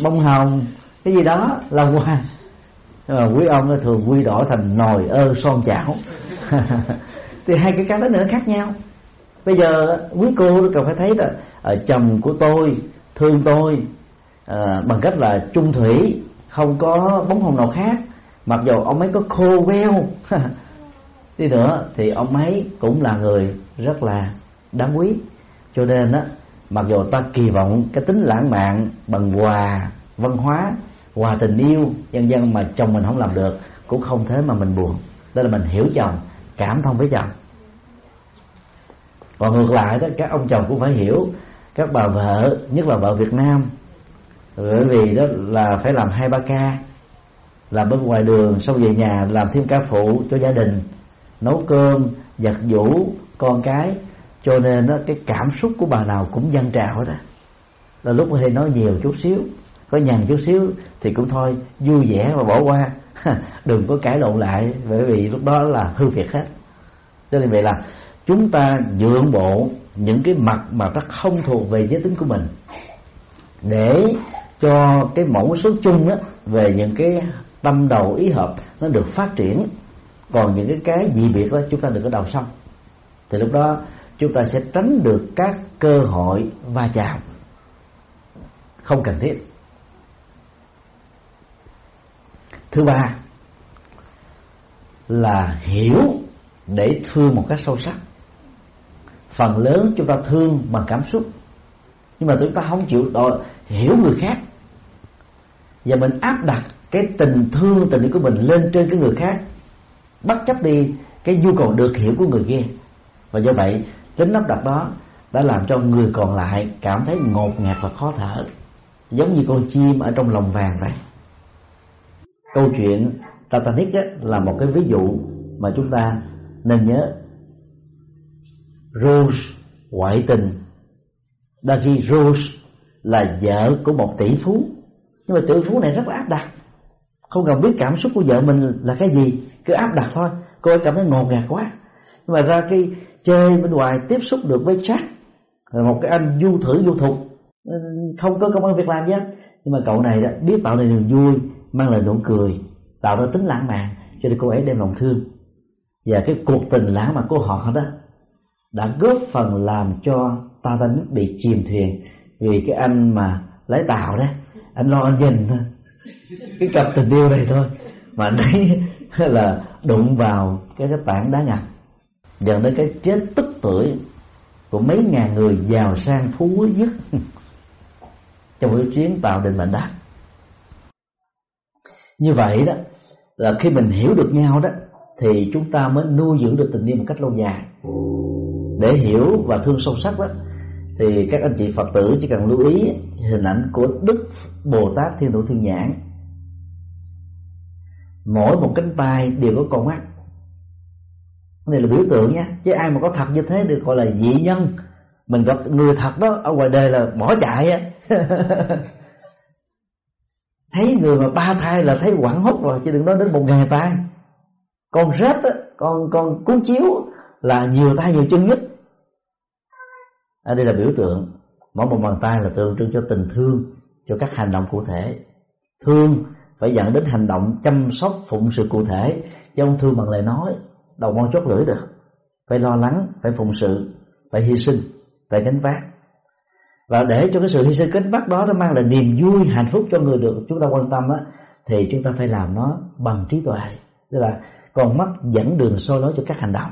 bông hồng cái gì đó là quà. Mà quý ông nó thường quy đổi thành nồi ơ son chảo. Thì hai cái cái đó nữa khác nhau. Bây giờ quý cô cần phải thấy là ờ, chồng của tôi thương tôi à, bằng cách là chung thủy không có bóng hồng nào khác. Mặc dù ông ấy có khô queo đi nữa thì ông ấy cũng là người rất là đáng quý. Cho nên á mặc dù ta kỳ vọng cái tính lãng mạn bằng quà văn hóa quà tình yêu dân dân mà chồng mình không làm được cũng không thế mà mình buồn. Đó là mình hiểu chồng cảm thông với chồng. Còn ngược lại đó các ông chồng cũng phải hiểu các bà vợ nhất là vợ Việt Nam bởi vì đó là phải làm hai ba ca làm bên ngoài đường xong về nhà làm thêm ca phụ cho gia đình nấu cơm giặt giũ con cái. Cho nên đó, cái cảm xúc của bà nào cũng dâng trào đó là lúc hay nói nhiều chút xíu có nhàn chút xíu thì cũng thôi vui vẻ và bỏ qua. Đừng có cãi lộn lại bởi vì lúc đó là hư việc hết. Cho nên vậy là chúng ta nhượng bộ những cái mặt mà nó không thuộc về giới tính của mình. Để cho cái mẫu số chung đó về những cái tâm đầu ý hợp nó được phát triển. Còn những cái cái dị biệt đó chúng ta đừng có đầu xong thì lúc đó chúng ta sẽ tránh được các cơ hội va chạm. Không cần thiết. Thứ ba là hiểu để thương một cách sâu sắc. Phần lớn chúng ta thương bằng cảm xúc. Nhưng mà chúng ta không chịu đòi hiểu người khác và mình áp đặt cái tình thương tình yêu của mình lên trên cái người khác. Bất chấp đi cái nhu cầu được hiểu của người kia. Và do vậy tính áp đặt đó đã làm cho người còn lại cảm thấy ngột ngạt và khó thở. Giống như con chim ở trong lòng vàng vậy. Câu chuyện Titanic ấy, là một cái ví dụ mà chúng ta nên nhớ. Rose ngoại tình. Dagi Rose là vợ của một tỷ phú nhưng mà tự phú này rất là áp đặt. Không cần biết cảm xúc của vợ mình là cái gì, cứ áp đặt thôi. Cô ấy cảm thấy ngột ngạt quá. Nhưng mà ra khi chơi bên ngoài tiếp xúc được với Jack một cái anh du thử du thục. Ừ, không có công an việc làm gì hết. Nhưng mà cậu này đó, biết tạo nên niềm vui, mang lại nụ cười, tạo ra tính lãng mạn, cho nên cô ấy đem lòng thương. Và cái cuộc tình lãng mạn của họ đó đã góp phần làm cho Titanic bị chìm thuyền vì cái anh mà lái tàu đấy anh lo anh nhìn thôi. Cái cặp tình yêu này thôi. Mà đấy là đụng vào cái cái tảng đá ngầm. Dẫn đến cái chết tức tuổi của mấy ngàn người giàu sang phú quý nhất trong cái chuyến tàu định mệnh đá. Như vậy đó, là khi mình hiểu được nhau đó, thì chúng ta mới nuôi dưỡng được tình yêu một cách lâu dài. Để hiểu và thương sâu sắc đó thì các anh chị phật tử chỉ cần lưu ý hình ảnh của đức bồ tát thiên thủ thiên nhãn. Mỗi một cánh tay đều có con mắt. Này là biểu tượng nha, chứ ai mà có thật như thế được gọi là dị nhân. Mình gặp người thật đó, ở ngoài đời là bỏ chạy á. Thấy người mà ba thai là thấy quảng hốt rồi, chứ đừng nói đến một ngàn tay con rết á, con con cuốn chiếu là nhiều tay nhiều chân nhất ở đây là biểu tượng. Mỗi một bàn tay là tượng trưng cho tình thương, cho các hành động cụ thể. Thương phải dẫn đến hành động chăm sóc phụng sự cụ thể, chứ không thương bằng lời nói, đầu mong chốt lưỡi được. Phải lo lắng, phải phụng sự, phải hy sinh, phải gánh vác. Và để cho cái sự hy sinh gánh vác đó nó mang lại niềm vui, hạnh phúc cho người được chúng ta quan tâm á, thì chúng ta phải làm nó bằng trí tuệ. Tức là còn mắt dẫn đường soi lối cho các hành động.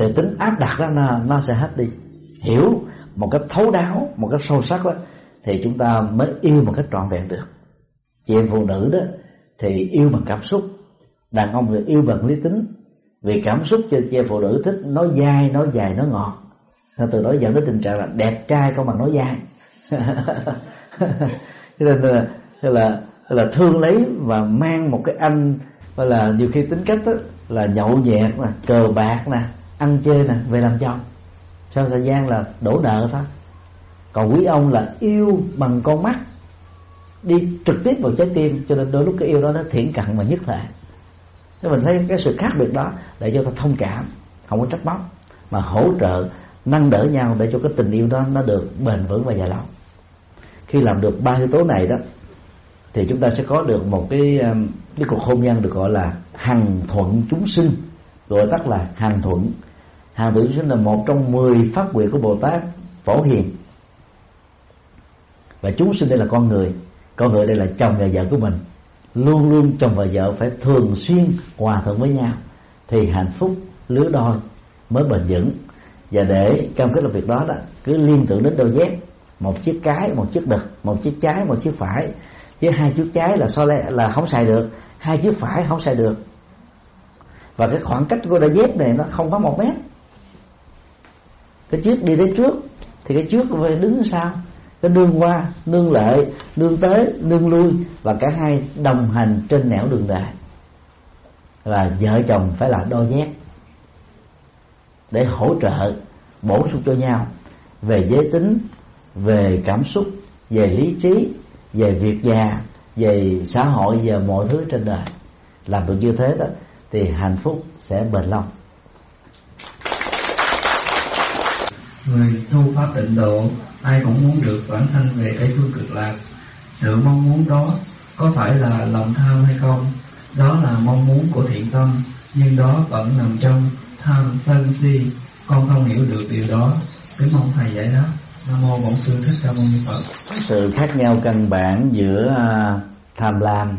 Thì tính áp đặt đó nó, nó sẽ hết đi. Hiểu một cách thấu đáo một cách sâu sắc đó, thì chúng ta mới yêu một cách trọn vẹn được. Chị em phụ nữ đó thì yêu bằng cảm xúc. Đàn ông thì yêu bằng lý tính. Vì cảm xúc cho chị em phụ nữ thích nói dai nói dài nói ngọt. Từ đó dẫn đến tình trạng là đẹp trai không bằng nói dai. Cho nên là là là thương lấy và mang một cái anh gọi là nhiều khi tính cách đó, là nhậu nhẹt nè cờ bạc nè ăn chơi nè, về làm chồng sau thời gian là đổ nợ thôi. Còn quý ông là yêu bằng con mắt. Đi trực tiếp vào trái tim, cho nên đôi lúc cái yêu đó nó thiển cận mà nhất thể. Nếu mình thấy cái sự khác biệt đó để cho ta thông cảm, không có trách móc, mà hỗ trợ, nâng đỡ nhau để cho cái tình yêu đó nó được bền vững và dài lâu. Khi làm được ba yếu tố này đó, thì chúng ta sẽ có được một cái um, cái cuộc hôn nhân được gọi là hằng thuận chúng sinh. Gọi tắt là hằng thuận hàng tử sinh là một trong mười pháp quyền của bồ tát phổ hiền. Và chúng sinh đây là con người. Con người đây là chồng và vợ của mình. Luôn luôn chồng và vợ phải thường xuyên hòa thuận với nhau thì hạnh phúc, lứa đôi mới bền vững. Và để cam kết làm việc đó là cứ liên tưởng đến đôi dép, một chiếc cái, một chiếc đực, một chiếc trái, một chiếc phải. Chứ hai chiếc trái là so lẽ là không xài được, hai chiếc phải không xài được. Và cái khoảng cách của đôi dép này nó không có một mét cái trước đi tới trước, thì cái trước phải đứng sau. Cái nương qua nương lệ nương tới nương lui, và cả hai đồng hành trên nẻo đường đời và vợ chồng phải là đôi nhét để hỗ trợ, bổ sung cho nhau về giới tính, về cảm xúc, về lý trí, về việc nhà về xã hội và mọi thứ trên đời. Làm được như thế đó, thì hạnh phúc sẽ bền lâu. Người tu pháp tịnh độ, ai cũng muốn được bản thân về tây phương cực lạc. Sự mong muốn đó có phải là lòng tham hay không? Đó là mong muốn của thiện tâm, nhưng đó vẫn nằm trong tham sân si. Con không hiểu được điều đó. Kính mong thầy giải đáp. Nam mô bổn sư thích ca mâu ni phật. Sự khác nhau căn bản giữa à, tham lam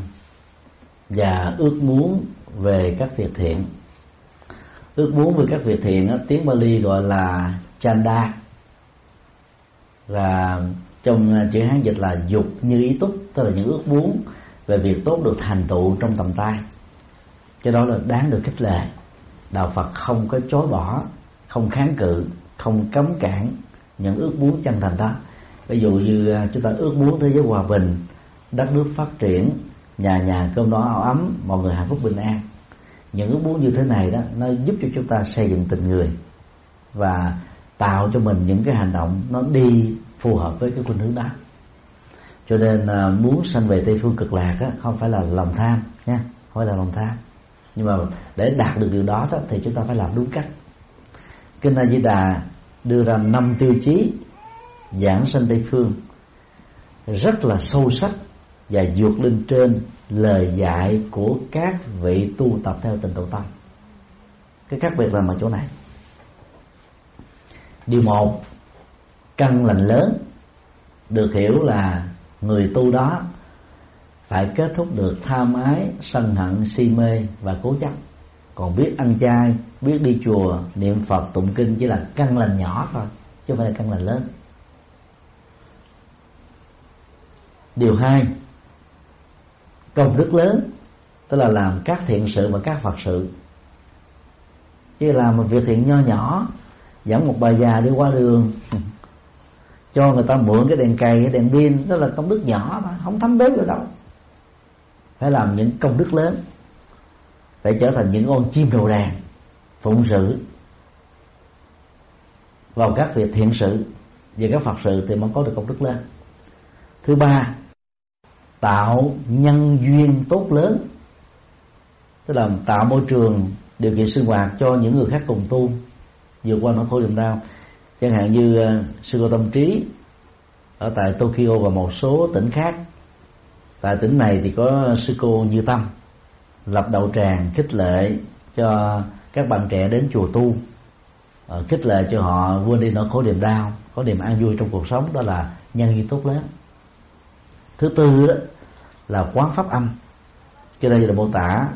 và ước muốn về các việc thiện. Ước muốn về các việc thiện tiếng Bali gọi là chanda. Và trong ờ, chữ hán dịch là dục như ý túc, tức là những ước muốn về việc tốt được thành tựu trong tầm tay. Cái đó là đáng được khích lệ. Đạo phật không có chối bỏ, không kháng cự, không cấm cản những ước muốn chân thành đó. Ví dụ như ờ, chúng ta ước muốn thế giới hòa bình, đất nước phát triển, nhà nhà cơm no áo ấm, mọi người hạnh phúc bình an. Những ước muốn như thế này đó, nó giúp cho chúng ta xây dựng tình người. Và tạo cho mình những cái hành động nó đi phù hợp với cái khuynh hướng đó. Cho nên à, muốn sanh về tây phương cực lạc á, không phải là lòng tham nha không phải là lòng tham. Nhưng mà để đạt được điều đó, đó thì chúng ta phải làm đúng cách. Kinh a di đà đưa ra năm tiêu chí giảng sanh tây phương. Rất là sâu sắc và vượt lên trên lời dạy của các vị tu tập theo tình độ tâm. Cái khác biệt là ở chỗ này điều một, căn lành lớn. Được hiểu là người tu đó phải kết thúc được tham ái, sân hận, si mê và cố chấp. Còn biết ăn chay, biết đi chùa, niệm phật, tụng kinh chỉ là căn lành nhỏ thôi, chứ không phải là căn lành lớn. Điều hai, công đức lớn, tức là làm các thiện sự và các phật sự. Chứ làm một việc thiện nho nhỏ dẫn một bà già đi qua đường. Cho người ta mượn cái đèn cày, cái đèn pin, đó là công đức nhỏ mà, không thấm bếp được đâu. Phải làm những công đức lớn, phải trở thành những con chim đầu đàn, phụng sự vào các việc thiện sự và các phật sự thì mới có được công đức lớn. Thứ ba, tạo nhân duyên tốt lớn. Tức là tạo môi trường, điều kiện sinh hoạt cho những người khác cùng tu vượt qua nỗi khổ niềm đau. Chẳng hạn như uh, sư cô tâm trí ở tại Tokyo và một số tỉnh khác. Tại tỉnh này thì có sư cô Như Tâm lập đầu tràng khích lệ cho các bạn trẻ đến chùa tu. Uh, khích lệ cho họ quên đi nỗi khổ niềm đau có niềm an vui trong cuộc sống đó là nhân duyên tốt lớn. Thứ tư đó là quán pháp âm. Cho đây là mô tả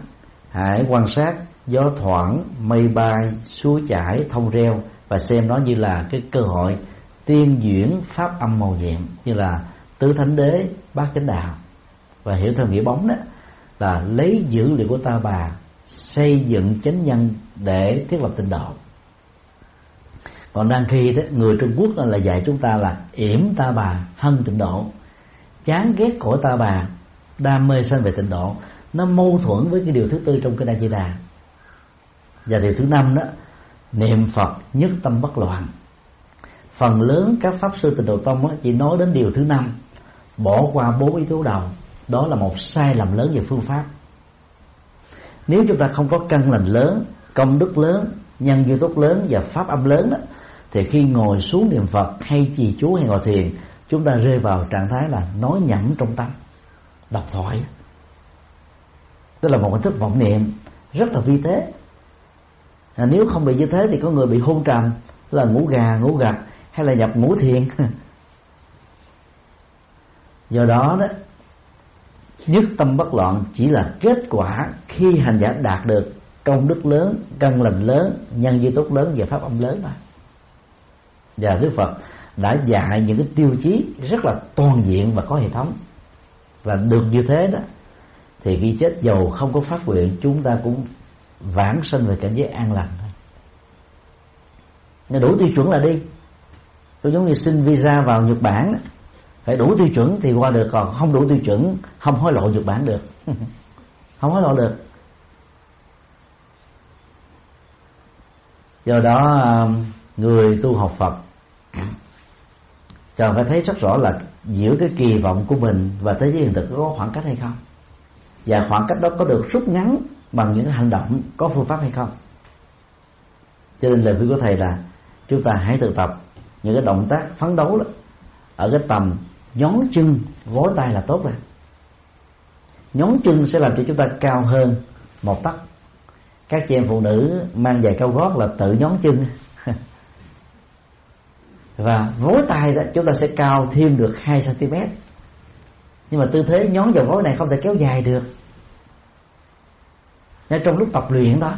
hãy quan sát gió thoảng mây bay, suối chảy, thông reo, và xem nó như là cái cơ hội tiên duyển pháp âm màu nhiệm, như là tứ thánh đế, bát chánh đạo. Và hiểu theo nghĩa bóng đó, là lấy dữ liệu của ta bà xây dựng chánh nhân để thiết lập tịnh độ. Còn đang khi đó, người trung quốc là dạy chúng ta là yểm ta bà hân tịnh độ. Chán ghét của ta bà đam mê sanh về tịnh độ. Nó mâu thuẫn với cái điều thứ tư trong cái đại di đà và điều thứ năm đó, niệm phật nhất tâm bất loạn. Phần lớn các pháp sư tịnh độ tông chỉ nói đến điều thứ năm, bỏ qua bốn yếu tố đầu, đó là một sai lầm lớn về phương pháp. Nếu chúng ta không có căn lành lớn, công đức lớn, nhân duyên tốt lớn và pháp âm lớn đó thì khi ngồi xuống niệm phật hay trì chú hay ngồi thiền, chúng ta rơi vào trạng thái là nói nhẩm trong tâm, đọc thoại. Đó là một hình thức vọng niệm, rất là vi tế à, nếu không bị như thế thì có người bị hôn trầm là ngủ gà ngủ gật hay là nhập ngủ thiền. Do đó đó nhất tâm bất loạn chỉ là kết quả khi hành giả đạt được công đức lớn căn lành lớn nhân duy tốt lớn và pháp âm lớn mà. Và đức phật đã dạy những cái tiêu chí rất là toàn diện và có hệ thống. Và được như thế đó thì khi chết giàu không có phát nguyện chúng ta cũng vãng sinh về cảnh giới an lành thôi. Nên đủ tiêu chuẩn là đi. Tôi giống như xin visa vào Nhật Bản, phải đủ tiêu chuẩn thì qua được, còn không đủ tiêu chuẩn, không hối lộ Nhật Bản được. Không hối lộ được. Do đó, người tu học Phật cần phải thấy rất rõ là giữa cái kỳ vọng của mình và thế giới hiện thực có khoảng cách hay không. Và khoảng cách đó có được rút ngắn bằng những hành động có phương pháp hay không. Cho nên lời khuyên của thầy là chúng ta hãy thực tập những cái động tác phấn đấu đó ở cái tầm nhón chân vối tay là tốt rồi. Nhón chân sẽ làm cho chúng ta cao hơn một tấc. Các chị em phụ nữ mang giày cao gót là tự nhón chân. Và vối tay đó chúng ta sẽ cao thêm được 2 cm nhưng mà tư thế nhón vào gối này không thể kéo dài được ngay trong lúc tập luyện đó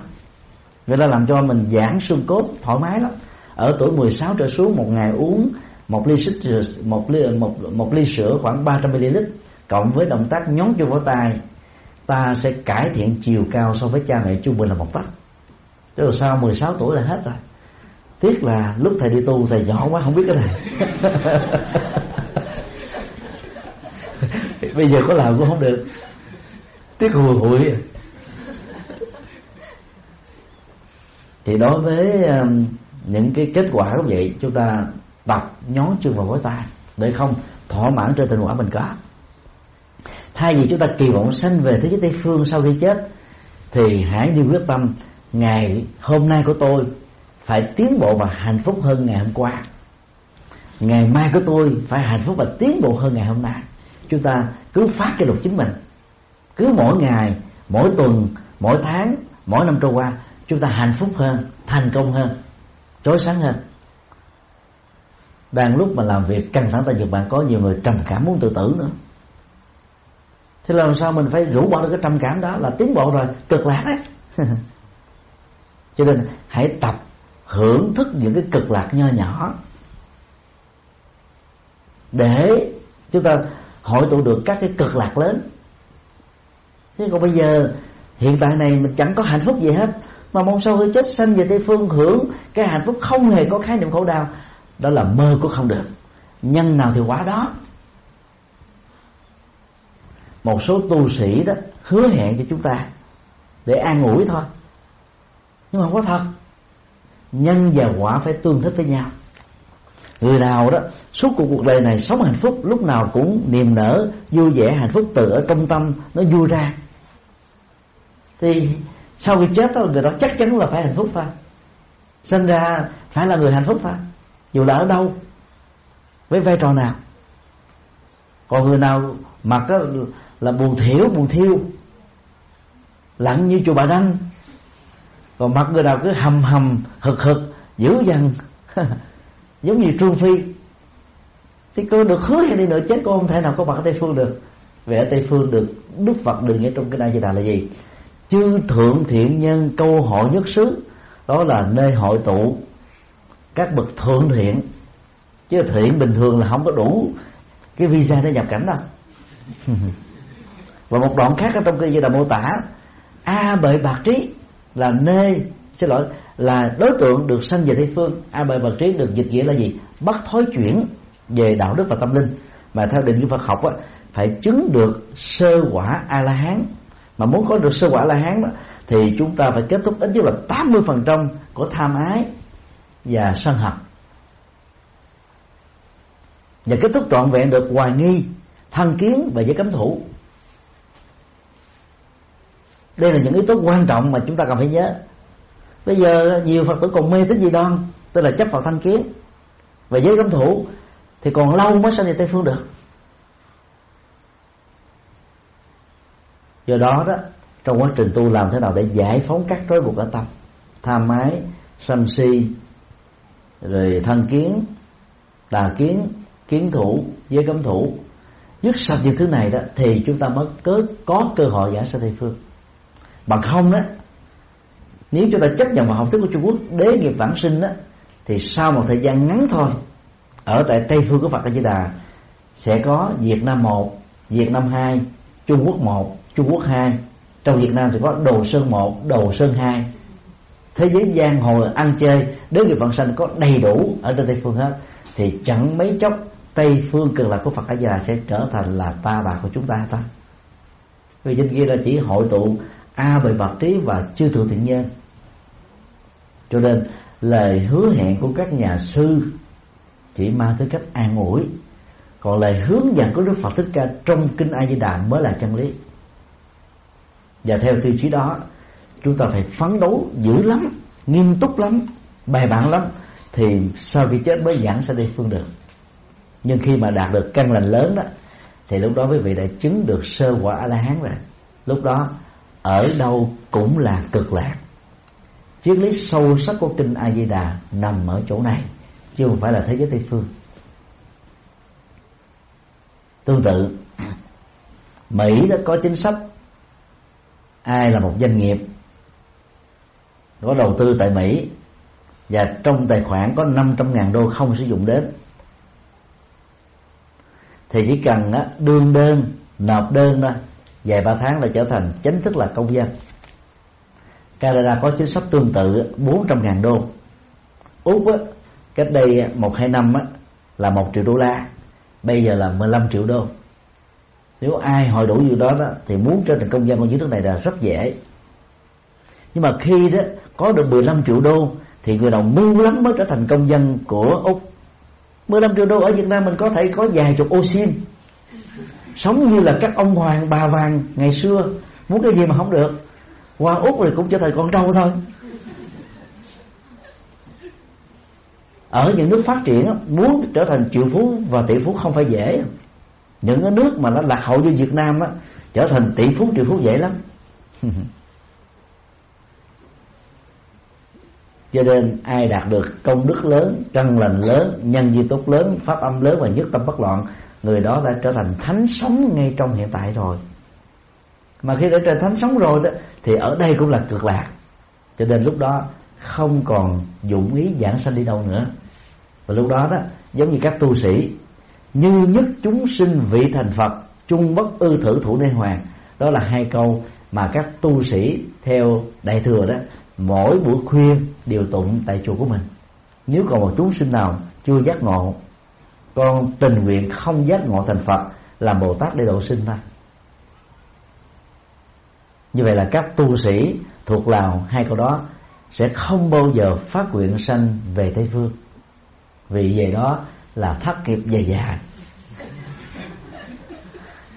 người ta làm cho mình giãn xương cốt thoải mái lắm. Ở tuổi 16 trở xuống, một ngày uống một ly xích, một ly, một một ly sữa khoảng 300 ml, cộng với động tác nhón vô vỗ tay, ta sẽ cải thiện chiều cao so với cha mẹ trung bình là một tấc. Rồi sau 16 tuổi là hết rồi. Tiếc là lúc thầy đi tu, thầy nhỏ quá, không biết cái này. Bây giờ có làm cũng không được. Tiếc hùi hụi. Thì đối với um, những cái kết quả như vậy chúng ta tập nhón chân vào gối tay. Để không thỏa mãn trên tình quả mình có. Thay vì chúng ta kỳ vọng sanh về thế giới tây phương sau khi chết thì hãy đi quyết tâm ngày hôm nay của tôi phải tiến bộ và hạnh phúc hơn ngày hôm qua. Ngày mai của tôi phải hạnh phúc và tiến bộ hơn ngày hôm nay. Chúng ta cứ phát cái luật chính mình. Cứ mỗi ngày mỗi tuần mỗi tháng mỗi năm trôi qua chúng ta hạnh phúc hơn, thành công hơn trói sáng hơn. Đang lúc mà làm việc, căng thẳng tại Nhật Bản, có nhiều người trầm cảm muốn tự tử nữa. Thế làm sao mình phải rũ bỏ được cái trầm cảm đó là tiến bộ rồi, cực lạc đấy. Cho nên hãy tập hưởng thức những cái cực lạc nho nhỏ. Để chúng ta hội tụ được các cái cực lạc lớn. Thế còn bây giờ, hiện tại này mình chẳng có hạnh phúc gì hết mà mong sau khi chết sanh về tây phương hưởng cái hạnh phúc không hề có khái niệm khổ đau. Đó là mơ cũng không được. Nhân nào thì quá đó. Một số tu sĩ đó hứa hẹn cho chúng ta để an ủi thôi. Nhưng mà không có thật. Nhân và quả phải tương thích với nhau. Người nào đó suốt cuộc cuộc đời này sống hạnh phúc, lúc nào cũng niềm nở, vui vẻ, hạnh phúc từ ở trong tâm nó vui ra. Thì sau khi chết đó, người đó chắc chắn là phải hạnh phúc thôi. Sinh ra phải là người hạnh phúc thôi. Dù là ở đâu, với vai trò nào. Còn người nào mặc đó là buồn thiểu, buồn thiêu lặng như chùa bà đanh còn mặt người nào cứ hầm hầm, hực hực, dữ dằn, giống như trương phi. Thì cô được hứa hay đi nữa, chết cô không thể nào có mặt ở tây phương được. Về ở tây phương được đức phật đường nghĩa trong cái đại di đà là gì? Chư thượng thiện nhân câu hội nhất xứ đó là nơi hội tụ các bậc thượng thiện. Chứ thiện bình thường là không có đủ cái visa để nhập cảnh đâu. Và một đoạn khác ở trong cái di đà mô tả a bệ bạc trí là nơi xin lỗi là đối tượng được sanh về tây phương. A bệ bạc trí được dịch nghĩa là gì? Bắt thói chuyển về đạo đức và tâm linh. Mà theo định của Phật học á, phải chứng được sơ quả a la hán mà muốn có được sơ quả la hán đó, thì chúng ta phải kết thúc ít nhất là 80% của tham ái và sân hận. Và kết thúc trọn vẹn được hoài nghi thân kiến và giới cấm thủ. Đây là những yếu tố quan trọng mà chúng ta cần phải nhớ. Bây giờ nhiều phật tử còn mê tín gì đoan, tức là chấp vào thanh kiến và giới cấm thủ, thì còn lâu mới sang về tây phương được. Do đó đó trong quá trình tu làm thế nào để giải phóng các rối buộc ở tâm? Tham ái sân si rồi thân kiến tà kiến kiến thủ giới cấm thủ. Dứt sạch những thứ này đó thì chúng ta mới có, có cơ hội giải sanh tây phương. Bằng không đó nếu chúng ta chấp nhận vào học thuyết của Trung Quốc đế nghiệp vãng sinh đó thì sau một thời gian ngắn thôi ở tại Tây phương của Phật A Di Đà sẽ có Việt Nam một, Việt Nam hai, Trung Quốc một, Trung Quốc hai. Trong Việt Nam thì có Đồ Sơn một, Đồ Sơn hai. Thế giới giang hồ ăn chơi đế nghiệp vãng sanh có đầy đủ ở trên Tây phương hết thì chẳng mấy chốc Tây phương cực lạc của Phật A Di Đà sẽ trở thành là ta bà của chúng ta ta. Vì trên kia là chỉ hội tụ a về vật trí và chư thượng thiện nhân cho nên lời hứa hẹn của các nhà sư chỉ mang tới cách an ủi còn lời hướng dẫn của đức phật thích ca trong kinh a di đà mới là chân lý và theo tiêu chí đó, chúng ta phải phấn đấu dữ lắm, nghiêm túc lắm, bài bản lắm, thì sau khi chết mới giảng sẽ đi phương được nhưng khi mà đạt được căn lành lớn đó, thì lúc đó quý vị đã chứng được sơ quả a la hán rồi. Lúc đó, ở đâu cũng là cực lạc. Triết lý sâu sắc của kinh a di đà nằm ở chỗ này, chứ không phải là thế giới tây phương. Tương tự, mỹ đã có chính sách ai là một doanh nghiệp có đầu tư tại mỹ và trong tài khoản có 500.000 đô không sử dụng đến thì chỉ cần đương đơn nộp đơn thôi vài ba tháng là trở thành chính thức là công dân. Canada có chính sách tương tự 400.000 đô. Úc á, cách đây một hai năm á, là một triệu đô la bây giờ là 15 triệu đô nếu ai hội đủ như đó, đó thì muốn trở thành công dân của những nước này là rất dễ. Nhưng mà khi đó có được 15 triệu đô thì người nào mưu lắm mới trở thành công dân của Úc. 15 triệu đô ở Việt Nam mình có thể có vài chục ô xin sống như là các ông hoàng bà vàng ngày xưa. Muốn cái gì mà không được. Qua úc thì cũng trở thành con trâu thôi. Ở những nước phát triển muốn trở thành triệu phú và tỷ phú không phải dễ những cái nước mà nó lạc hậu như Việt Nam á, trở thành tỷ phú, triệu phú dễ lắm. Cho nên ai đạt được công đức lớn căn lành lớn, nhân duy tốt lớn, pháp âm lớn và nhất tâm bất loạn, người đó đã trở thành thánh sống ngay trong hiện tại rồi. Mà khi đã trở thành thánh sống rồi đó, thì ở đây cũng là cực lạc. Cho nên lúc đó không còn dụng ý giảng sanh đi đâu nữa. Và lúc đó đó, giống như các tu sĩ như nhất chúng sinh vị thành phật, chung bất ư thử thủ đế hoàng. Đó là hai câu mà các tu sĩ theo đại thừa đó, mỗi buổi khuya đều tụng tại chùa của mình. Nếu còn một chúng sinh nào chưa giác ngộ, con tình nguyện không giác ngộ thành phật làm bồ tát để độ sinh ta. Như vậy là các tu sĩ thuộc lào, hai câu đó sẽ không bao giờ phát nguyện sanh về tây phương. Vì về đó là thất nghiệp dài dài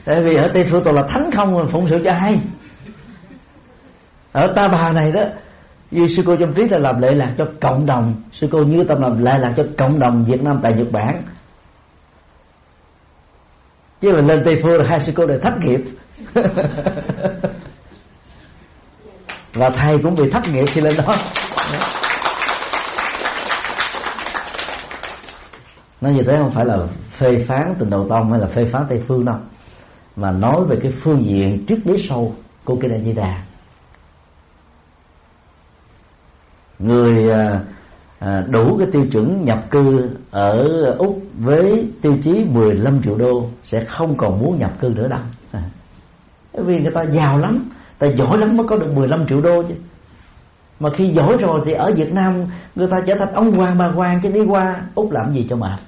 tại vì ở tây phương toàn là thánh không mà phụng sự cho ai? Ở ta bà này đó, như sư cô trong trí là làm lệ lạc cho cộng đồng. Sư cô như tâm làm lệ lạc cho cộng đồng việt nam tại nhật bản. Chứ mà lên tây phương là hai sư cô đều thất nghiệp. Và thầy cũng bị thất nghiệp khi lên đó. Nói như thế không phải là phê phán tình đầu tông hay là phê phán tây phương đâu mà nói về cái phương diện triết lý sâu của kinh A Di Đà. Người à, à, đủ cái tiêu chuẩn nhập cư ở úc với tiêu chí 15 triệu đô sẽ không còn muốn nhập cư nữa đâu. À. vì người ta giàu lắm ta giỏi lắm mới có được 15 triệu đô chứ. Mà khi giỏi rồi thì ở Việt Nam người ta trở thành ông hoàng bà hoàng chứ đi qua úc làm gì cho mệt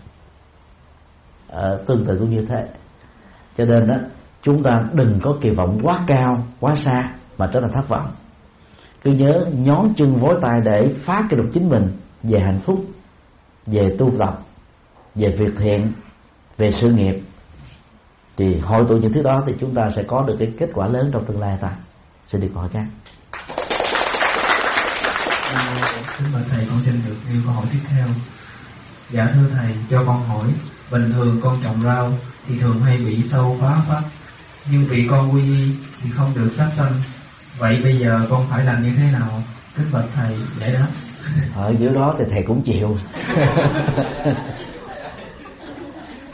à, tương tự cũng như thế. Cho nên đó chúng ta đừng có kỳ vọng quá cao quá xa mà trở thành thất vọng. Cứ nhớ nhón chân vối tay để phá cái lục chính mình về hạnh phúc về tu tập về việc thiện về sự nghiệp. Thì hội tụ những thứ đó thì chúng ta sẽ có được cái kết quả lớn trong tương lai ta. Xin được hỏi các. Xin mời thầy con xin được yêu câu hỏi tiếp theo. Dạ thưa thầy cho con hỏi Bình thường con trồng rau thì thường hay bị sâu phá phát Nhưng vì con quy y thì không được sát sanh. Vậy bây giờ con phải làm như thế nào? Kính bạch thầy giải đáp. Ở kiểu đó thì thầy cũng chịu.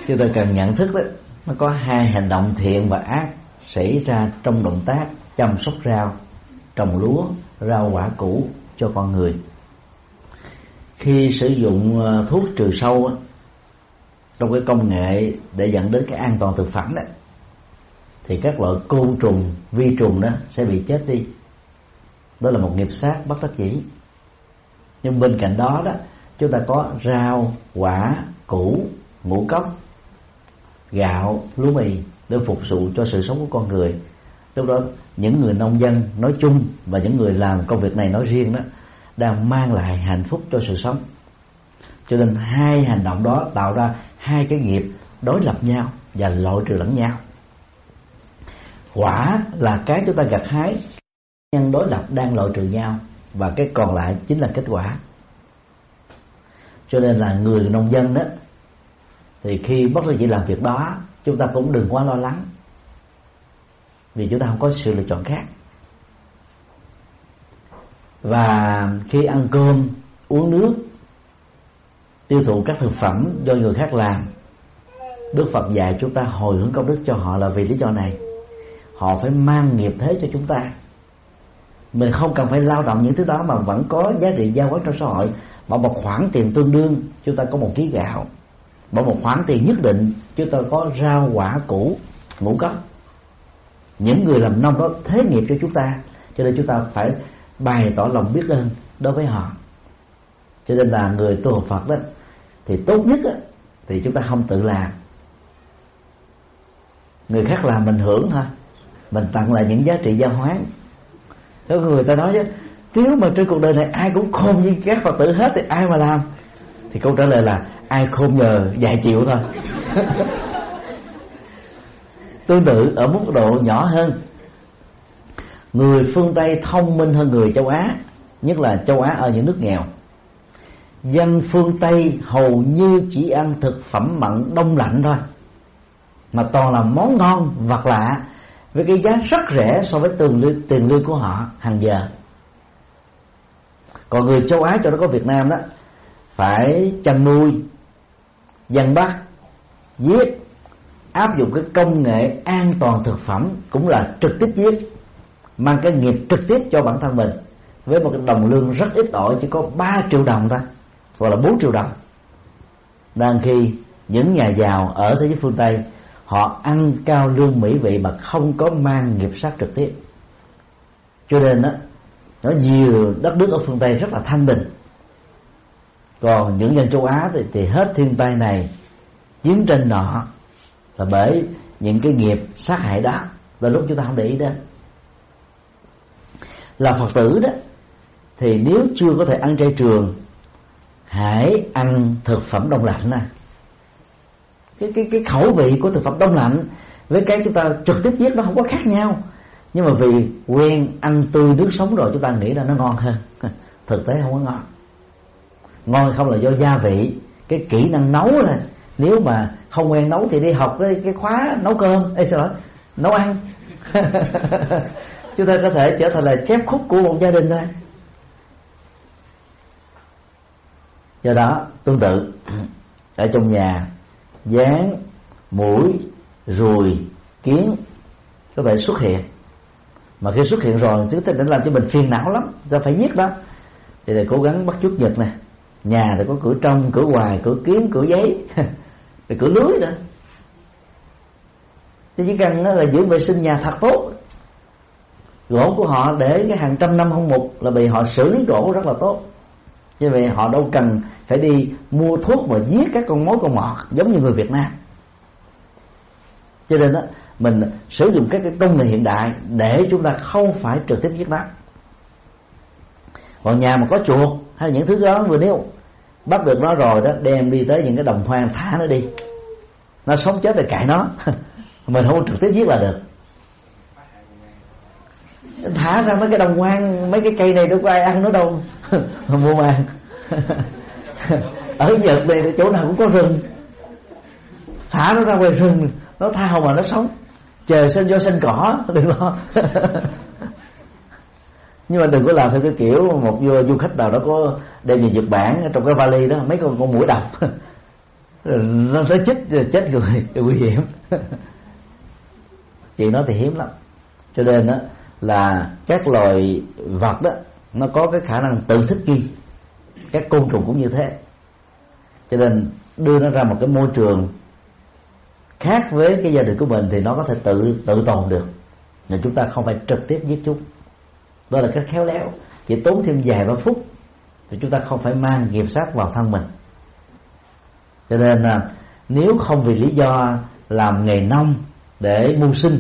Chúng ta cần nhận thức đó nó có hai hành động thiện và ác xảy ra trong động tác chăm sóc rau trồng lúa rau quả củ cho con người khi sử dụng ờ, thuốc trừ sâu trong cái công nghệ để dẫn đến cái an toàn thực phẩm đó, thì các loại côn trùng, vi trùng đó sẽ bị chết đi. Đó là một nghiệp sát bất đắc dĩ. Nhưng bên cạnh đó đó, chúng ta có rau, quả, củ, ngũ cốc, gạo, lúa mì để phục vụ cho sự sống của con người. Lúc đó, những người nông dân nói chung và những người làm công việc này nói riêng đó đang mang lại hạnh phúc cho sự sống. Cho nên hai hành động đó tạo ra hai cái nghiệp đối lập nhau và loại trừ lẫn nhau. Quả là cái chúng ta gặt hái, nhân đối lập đang loại trừ nhau và cái còn lại chính là kết quả. Cho nên là người nông dân đó, thì khi bất cứ chỉ làm việc đó, chúng ta cũng đừng quá lo lắng. Vì chúng ta không có sự lựa chọn khác và khi ăn cơm, uống nước, tiêu thụ các thực phẩm do người khác làm, Đức Phật dạy chúng ta hồi hướng công đức cho họ là vì lý do này. Họ phải mang nghiệp thế cho chúng ta. Mình không cần phải lao động những thứ đó mà vẫn có giá trị giao quán trong xã hội. Bỏ một khoản tiền tương đương, chúng ta có một ký gạo. Bỏ một khoản tiền nhất định, chúng ta có rau, quả, củ, ngũ cốc. Những người làm nông đó thế nghiệp cho chúng ta, Cho nên chúng ta phải bày tỏ lòng biết ơn đối với họ. Cho nên là người tu học Phật đó thì tốt nhất đó, thì chúng ta không tự làm. Người khác làm mình hưởng thôi mình tặng lại những giá trị giao hoán. Có người ta nói chứ nếu mà trên cuộc đời này ai cũng khôn như các phật tử hết thì ai mà làm? Thì câu trả lời là ai khôn nhờ dạy chịu thôi. Tương tự ở mức độ nhỏ hơn người phương tây thông minh hơn người châu á nhất là châu á ở những nước nghèo. Dân phương tây hầu như chỉ ăn thực phẩm mặn đông lạnh thôi mà toàn là món ngon vật lạ với cái giá rất rẻ so với tiền lương, tiền lương của họ hàng giờ. Còn người châu Á cho nó có Việt Nam đó phải chăn nuôi dân bắt giết áp dụng cái công nghệ an toàn thực phẩm cũng là trực tiếp giết mang cái nghiệp trực tiếp cho bản thân mình với một cái đồng lương rất ít ỏi chỉ có 3 triệu đồng thôi hoặc là 4 triệu đồng. Đang khi những nhà giàu ở thế giới phương Tây họ ăn cao lương mỹ vị mà không có mang nghiệp sát trực tiếp. Cho nên đó nó nhiều đất nước ở phương Tây rất là thanh bình. Còn những dân châu Á thì, thì hết thiên tai này chiến tranh nọ là bởi những cái nghiệp sát hại đó. Và lúc chúng ta không để ý đến là phật tử đó thì nếu chưa có thể ăn chay trường hãy ăn thực phẩm đông lạnh nè. Cái cái cái khẩu vị của thực phẩm đông lạnh với cái chúng ta trực tiếp giết nó không có khác nhau. Nhưng mà vì quen ăn tươi nước sống rồi chúng ta nghĩ là nó ngon hơn. Thực tế không có ngon. Ngon không là do gia vị cái kỹ năng nấu nè. Nếu mà không quen nấu thì đi học cái cái khóa nấu cơm. Ê, sao nấu ăn. chúng ta có thể trở thành là chép khúc của một gia đình thôi. Do đó, tương tự, ở trong nhà dán mũi, ruồi, kiến có thể xuất hiện. Mà khi xuất hiện rồi chúng ta đã làm cho mình phiền não lắm, ta phải giết đó thì là cố gắng bắt chút nhật nè. Nhà thì có cửa trong, cửa ngoài, cửa kiến, cửa giấy, rồi cửa lưới nữa. Thì chỉ cần là giữ vệ sinh nhà thật tốt gỗ của họ để cái hàng trăm năm không mục là vì họ xử lý gỗ rất là tốt. Như vậy họ đâu cần phải đi mua thuốc mà giết các con mối con mọt giống như người Việt Nam. Cho nên đó mình sử dụng các cái công nghệ hiện đại để chúng ta không phải trực tiếp giết nó còn nhà mà có chuột hay những thứ đó vừa nêu bắt được nó rồi đó, đem đi tới những cái đồng hoang thả nó đi. Nó sống chết thì cãi nó. Mình không trực tiếp giết là được thả ra mấy cái đồng quan mấy cái cây này đâu có ai ăn nó đâu. Mua mang ở nhật này chỗ nào cũng có rừng. Thả nó ra ngoài rừng nó thao mà nó sống. Trời sinh do sinh cỏ đừng lo. Nhưng mà đừng có làm theo cái kiểu một du, khách nào đó có đem về Nhật Bản trong cái vali đó mấy con con mũi độc nó nó chết chết người nguy hiểm. Chuyện đó thì hiếm lắm. Cho nên đó là các loài vật đó, nó có cái khả năng tự thích nghi các côn trùng cũng như thế. Cho nên đưa nó ra một cái môi trường khác với cái gia đình của mình thì nó có thể tự tự tồn được. Nhưng chúng ta không phải trực tiếp giết chúng. Đó là cách khéo léo. Chỉ tốn thêm vài ba phút thì chúng ta không phải mang nghiệp sát vào thân mình. Cho nên là nếu không vì lý do làm nghề nông để mưu sinh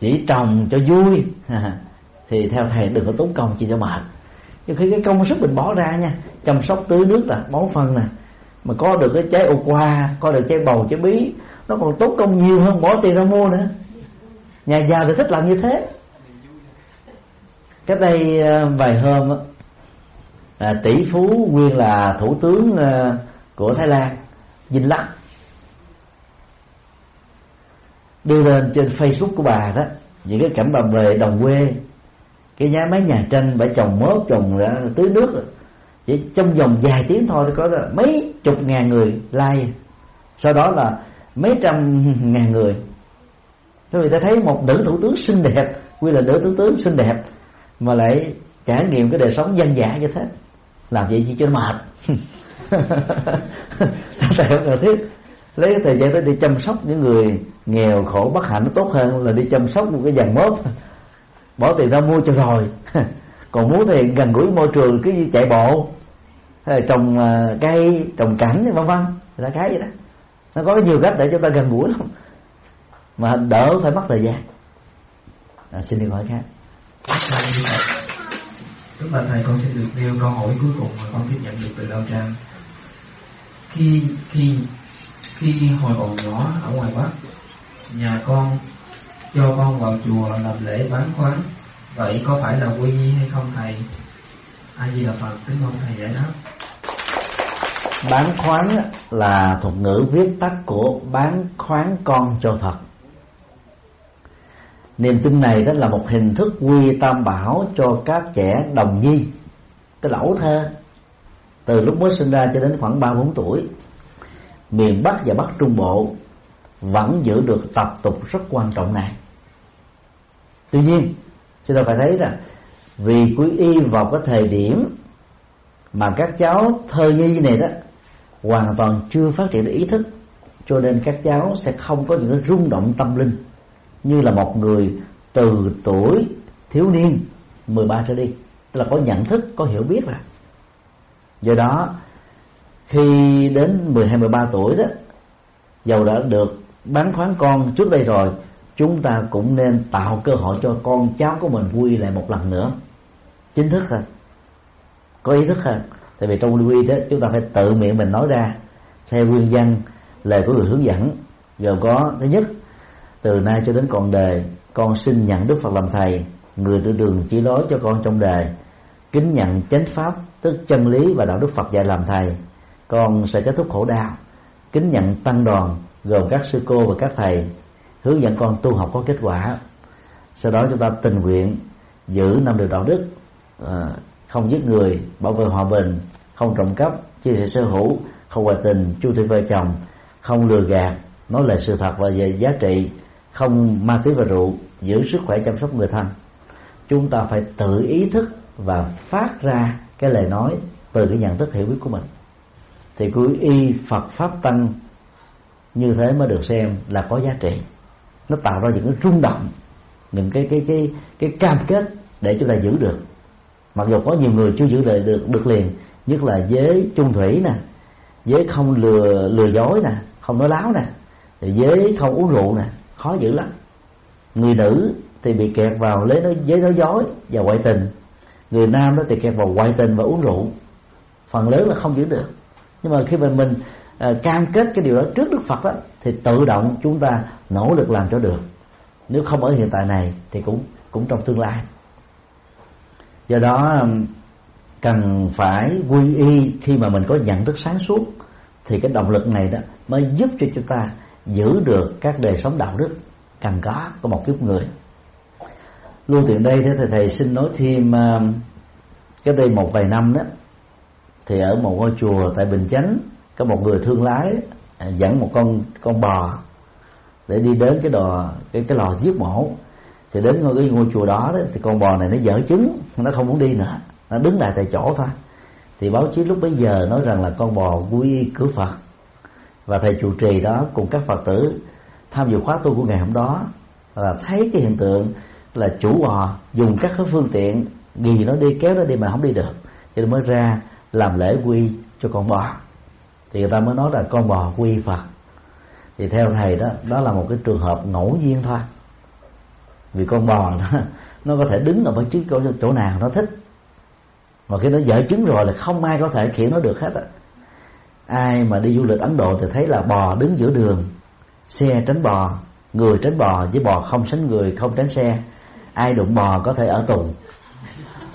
chỉ trồng cho vui. Thì theo thầy đừng có tốn công chi cho mệt. Nhưng khi cái công sức mình bỏ ra nha chăm sóc tưới nước là bón phân nè mà có được cái trái ô qua có được trái bầu trái bí nó còn tốn công nhiều hơn bỏ tiền ra mua nữa. Nhà giàu thì thích làm như thế. Cách đây ờ, vài hôm à, tỷ phú nguyên là thủ tướng ờ, của thái lan dinh lắc. Đưa lên trên facebook của bà đó. Những cái cảnh bà về đồng quê, cái nhà máy nhà tranh, bà trồng mốt trồng ra tưới nước. Chỉ trong vòng vài tiếng thôi có mấy chục ngàn người like. Sau đó là mấy trăm ngàn người. Các người ta thấy một nữ thủ tướng xinh đẹp, quy là nữ thủ tướng xinh đẹp, mà lại trải nghiệm cái đời sống dân dã như thế. Làm vậy chỉ cho nó mệt. Tại không cần thiết. Lấy cái thời gian đó đi chăm sóc những người nghèo khổ bất hạnh nó tốt hơn là đi chăm sóc một cái dàn mốt bỏ tiền ra mua cho rồi. Còn muốn thì gần gũi môi trường cứ chạy bộ. Hay là trồng à, cây trồng cảnh vân vân. Là cái vậy đó. Nó có nhiều cách để chúng ta gần gũi lắm. Mà đỡ phải mất thời gian. À, xin đi hỏi khác. Đúng là thầy. Con sẽ được nêu câu hỏi cuối cùng mà con tiếp nhận được từ Lao Trang. Khi khi khi hồi còn nhỏ ở ngoài Bắc Nhà con cho con vào chùa làm lễ bán khoán Vậy có phải là quy y hay không thầy? A Di Đà Phật, kính mong thầy giải đáp. Bán khoán là thuật ngữ viết tắt của bán khoán con cho Phật. Niềm tin này đó là một hình thức quy tam bảo cho các trẻ đồng nhi cái lẩu thơ từ lúc mới sinh ra cho đến khoảng ba bốn tuổi. Miền bắc và bắc trung bộ vẫn giữ được tập tục rất quan trọng này. Tuy nhiên, chúng ta phải thấy là vì quý y vào cái thời điểm mà các cháu thơ nhi này đó hoàn toàn chưa phát triển được ý thức, cho nên các cháu sẽ không có những cái rung động tâm linh như là một người từ tuổi thiếu niên 13 trở đi. Tức là có nhận thức, có hiểu biết là do đó, khi đến 12 13 tuổi đó, dầu đã được bán khoán con trước đây rồi, chúng ta cũng nên tạo cơ hội cho con cháu của mình vui lại một lần nữa. Chính thức hơn có ý thức hơn tại vì trong lưu đó, chúng ta phải tự miệng mình nói ra, theo nguyên văn, lời của người hướng dẫn. Gồm có, thứ nhất, từ nay cho đến còn đời, con xin nhận đức phật làm thầy, người đưa đường chỉ lối cho con trong đời. Kính nhận chánh pháp, tức chân lý và đạo đức phật dạy làm thầy. Con sẽ kết thúc khổ đau. Kính nhận tăng đoàn gồm các sư cô và các thầy, hướng dẫn con tu học có kết quả. Sau đó chúng ta tình nguyện giữ năm điều đạo đức à, không giết người, bảo vệ hòa bình, không trộm cắp, chia sẻ sở hữu, không ngoại tình, chu thủy vợ chồng, không lừa gạt, nói lời sự thật và về giá trị, không ma túy và rượu, giữ sức khỏe chăm sóc người thân. Chúng ta phải tự ý thức và phát ra cái lời nói từ cái nhận thức hiểu biết của mình. Thì quý y Phật pháp tăng như thế mới được xem là có giá trị. Nó tạo ra những cái rung động, những cái cái cái cái cam kết để chúng ta giữ được. Mặc dù có nhiều người chưa giữ được được được liền, nhất là giới chung thủy nè, giới không lừa lừa dối nè, không nói láo nè giới không uống rượu nè, khó giữ lắm. Người nữ thì bị kẹt vào lấy nói, giới nói dối và ngoại tình. Người nam đó thì kẹt vào ngoại tình và uống rượu. Phần lớn là không giữ được. Nhưng mà khi mà mình Ờ, cam kết cái điều đó trước đức phật đó thì tự động chúng ta nỗ lực làm cho được. Nếu không ở hiện tại này thì cũng cũng trong tương lai. Do đó cần phải quy y khi mà mình có nhận thức sáng suốt thì cái động lực này đó mới giúp cho chúng ta giữ được các đời sống đạo đức cần có của một kiếp người. Luôn tiện đây thế thầy, thầy xin nói thêm cái đây một vài năm đó thì ở một ngôi chùa tại Bình Chánh có một người thương lái à, dẫn một con con bò để đi đến cái đò cái cái lò giết mổ. Thì đến ngôi cái ngôi chùa đó, đó thì con bò này nó dở trứng nó không muốn đi nữa. Nó đứng lại tại chỗ thôi. Thì báo chí lúc bấy giờ nói rằng là con bò quy cửa Phật. Và thầy trụ trì đó cùng các Phật tử tham dự khóa tu của ngày hôm đó. Là thấy cái hiện tượng là chủ bò dùng các cái phương tiện gì nó đi kéo nó đi mà không đi được. Cho nên mới ra làm lễ quy cho con bò thì người ta mới nói là con bò quy phật. Thì theo thầy đó đó là một cái trường hợp ngẫu nhiên thôi. Vì con bò nó nó có thể đứng ở bất cứ chỗ, chỗ nào nó thích. Mà khi nó dở trứng rồi là không ai có thể khiển nó được hết á. Ai mà đi du lịch ấn độ thì thấy là bò đứng giữa đường xe tránh bò người tránh bò với bò không tránh người không tránh xe ai đụng bò có thể ở tù.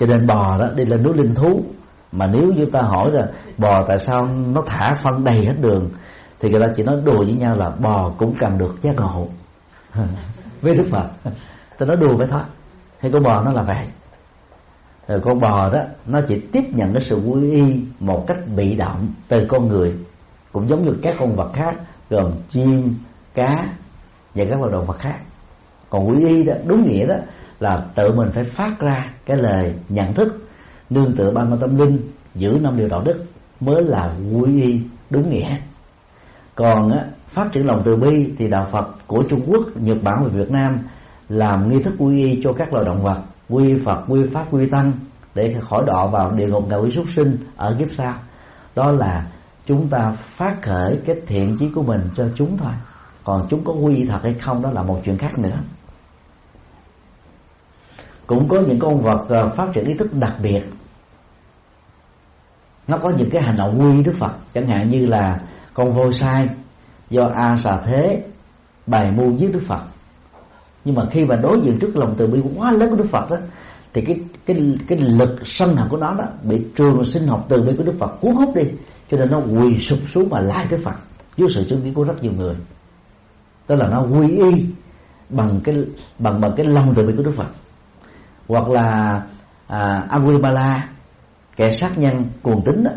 Cho nên bò đó đi lên núi linh thú mà nếu chúng ta hỏi là, bò tại sao nó thả phân đầy hết đường? Thì người ta chỉ nói đùa với nhau là, bò cũng cần được giác ngộ. Với đức phật, ta nói đùa với thôi. Hay con bò nó là vậy. Rồi con bò đó, nó chỉ tiếp nhận cái sự quy y một cách bị động từ con người, cũng giống như các con vật khác, gồm chim, cá và các loài động vật khác. Còn quy y đó, đúng nghĩa đó là tự mình phải phát ra cái lời nhận thức nương tựa ban tâm linh giữ năm điều đạo đức mới là quy y đúng nghĩa. Còn á, phát triển lòng từ bi thì đạo Phật của Trung Quốc, Nhật Bản và Việt Nam làm nghi thức quy y cho các loài động vật quy Phật, quy Pháp, quy Tăng để khỏi đọa vào địa ngục ngạ quỷ súc sinh ở kiếp sau. Đó là chúng ta phát khởi cái thiện chí của mình cho chúng thôi. Còn chúng có quy thật hay không đó là một chuyện khác nữa. Cũng có những con vật ờ, phát triển ý thức đặc biệt nó có những cái hành động quy đức phật chẳng hạn như là con voi sai do a xà thế bài mưu giết đức phật. Nhưng mà khi mà đối diện trước lòng từ bi quá lớn của đức phật đó thì cái cái cái lực sân hận của nó đó bị trường sinh học từ bi của đức phật cuốn hút đi cho nên nó quỳ sụp xuống mà lại đức phật dưới sự chứng kiến của rất nhiều người. Tức là nó quy y bằng cái bằng bằng cái lòng từ bi của đức phật. Hoặc là à, Angulimala kẻ sát nhân cuồng tín đó,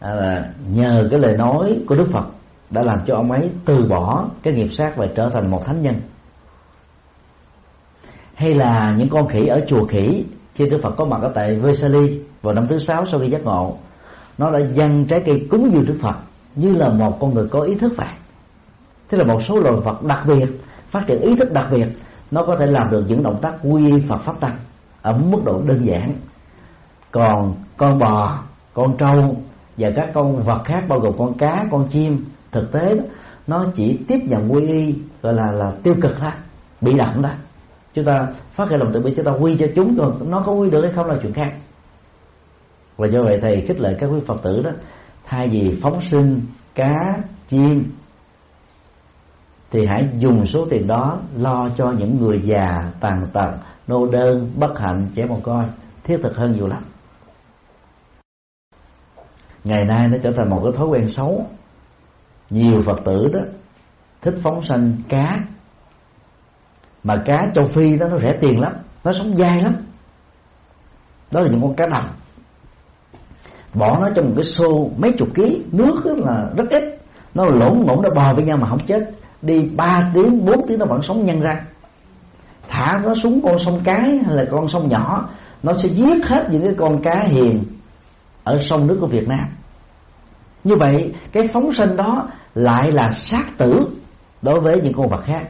à, là nhờ cái lời nói của Đức Phật đã làm cho ông ấy từ bỏ cái nghiệp sát và trở thành một thánh nhân. Hay là những con khỉ ở chùa khỉ khi Đức Phật có mặt ở tại Vesali vào năm thứ sáu sau khi giác ngộ nó đã dâng trái cây cúng dường Đức Phật như là một con người có ý thức vậy. Thế là một số loài vật đặc biệt phát triển ý thức đặc biệt nó có thể làm được những động tác quy Phật pháp tăng ở mức độ đơn giản còn con bò con trâu và các con vật khác bao gồm con cá con chim thực tế đó, nó chỉ tiếp nhận quy y gọi là là tiêu cực thôi bị động đó. Chúng ta phát hiện lòng từ bi chúng ta quy cho chúng còn nó có quy được hay không là chuyện khác. Và do vậy thầy khích lệ các quý phật tử đó thay vì phóng sinh cá chim thì hãy dùng số tiền đó lo cho những người già tàn tật nô đơn bất hạnh trẻ mồ côi thiết thực hơn nhiều lắm ngày nay nó trở thành một cái thói quen xấu. Nhiều phật tử đó thích phóng sanh cá. Mà cá châu phi đó nó rẻ tiền lắm, nó sống dai lắm. Đó là những con cá đồng bỏ nó trong một cái xô mấy chục ký, nước là rất ít. Nó lỗn ngỗng nó bò với nhau mà không chết. Đi 3 tiếng 4 tiếng nó vẫn sống nhân ra. Thả nó xuống con sông cái hay là con sông nhỏ, nó sẽ giết hết những cái con cá hiền ở sông nước của Việt Nam. Như vậy cái phóng sinh đó lại là sát tử đối với những con vật khác.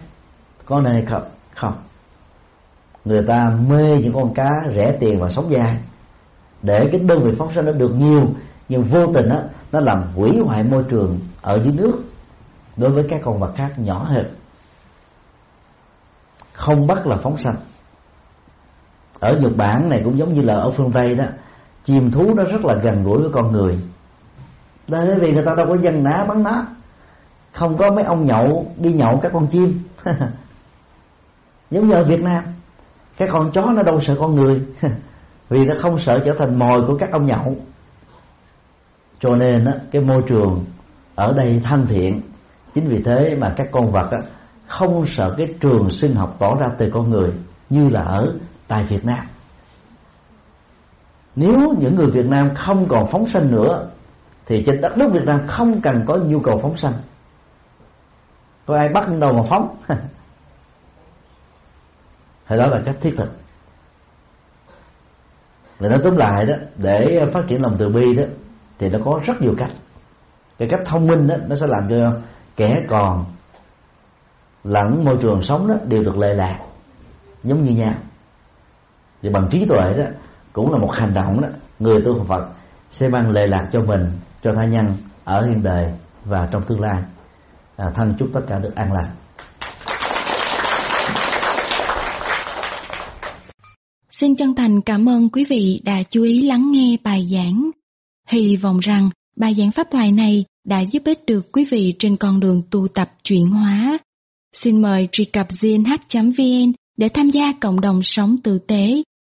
Có nên không? Không. Người ta mê những con cá rẻ tiền và sống dài để cái đơn vị phóng sinh nó được nhiều nhưng vô tình đó, nó làm hủy hoại môi trường ở dưới nước đối với các con vật khác nhỏ hơn không bắt là phóng sanh ở Nhật Bản này cũng giống như là ở phương Tây đó chim thú nó rất là gần gũi với con người. Bởi vì người ta đâu có dân ná bắn nó không có mấy ông nhậu đi nhậu các con chim. Giống như ở Việt Nam cái con chó nó đâu sợ con người. Vì nó không sợ trở thành mồi của các ông nhậu. Cho nên á, cái môi trường ở đây thân thiện. Chính vì thế mà các con vật á, không sợ cái trường sinh học tỏ ra từ con người như là ở tại Việt Nam nếu những người Việt Nam không còn phóng sanh nữa, thì trên đất nước Việt Nam không cần có nhu cầu phóng sanh. Có ai bắt đâu mà phóng? Thì đó là cách thiết thực. Và nói tóm lại đó, để phát triển lòng từ bi đó, thì nó có rất nhiều cách. Cái cách thông minh đó, nó sẽ làm cho kẻ còn lẫn môi trường sống đó đều được lệ lạc, giống như nhau. Thì bằng trí tuệ đó cũng là một hành động đó người tu Phật sẽ mang lệ lạc cho mình cho tha nhân ở hiện đời và trong tương lai à, thân chúc tất cả được an lành Xin chân thành cảm ơn quý vị đã chú ý lắng nghe bài giảng. Hy vọng rằng bài giảng pháp thoại này đã giúp ích được quý vị trên con đường tu tập chuyển hóa. Xin mời truy cập gnh.vn để tham gia cộng đồng sống tử tế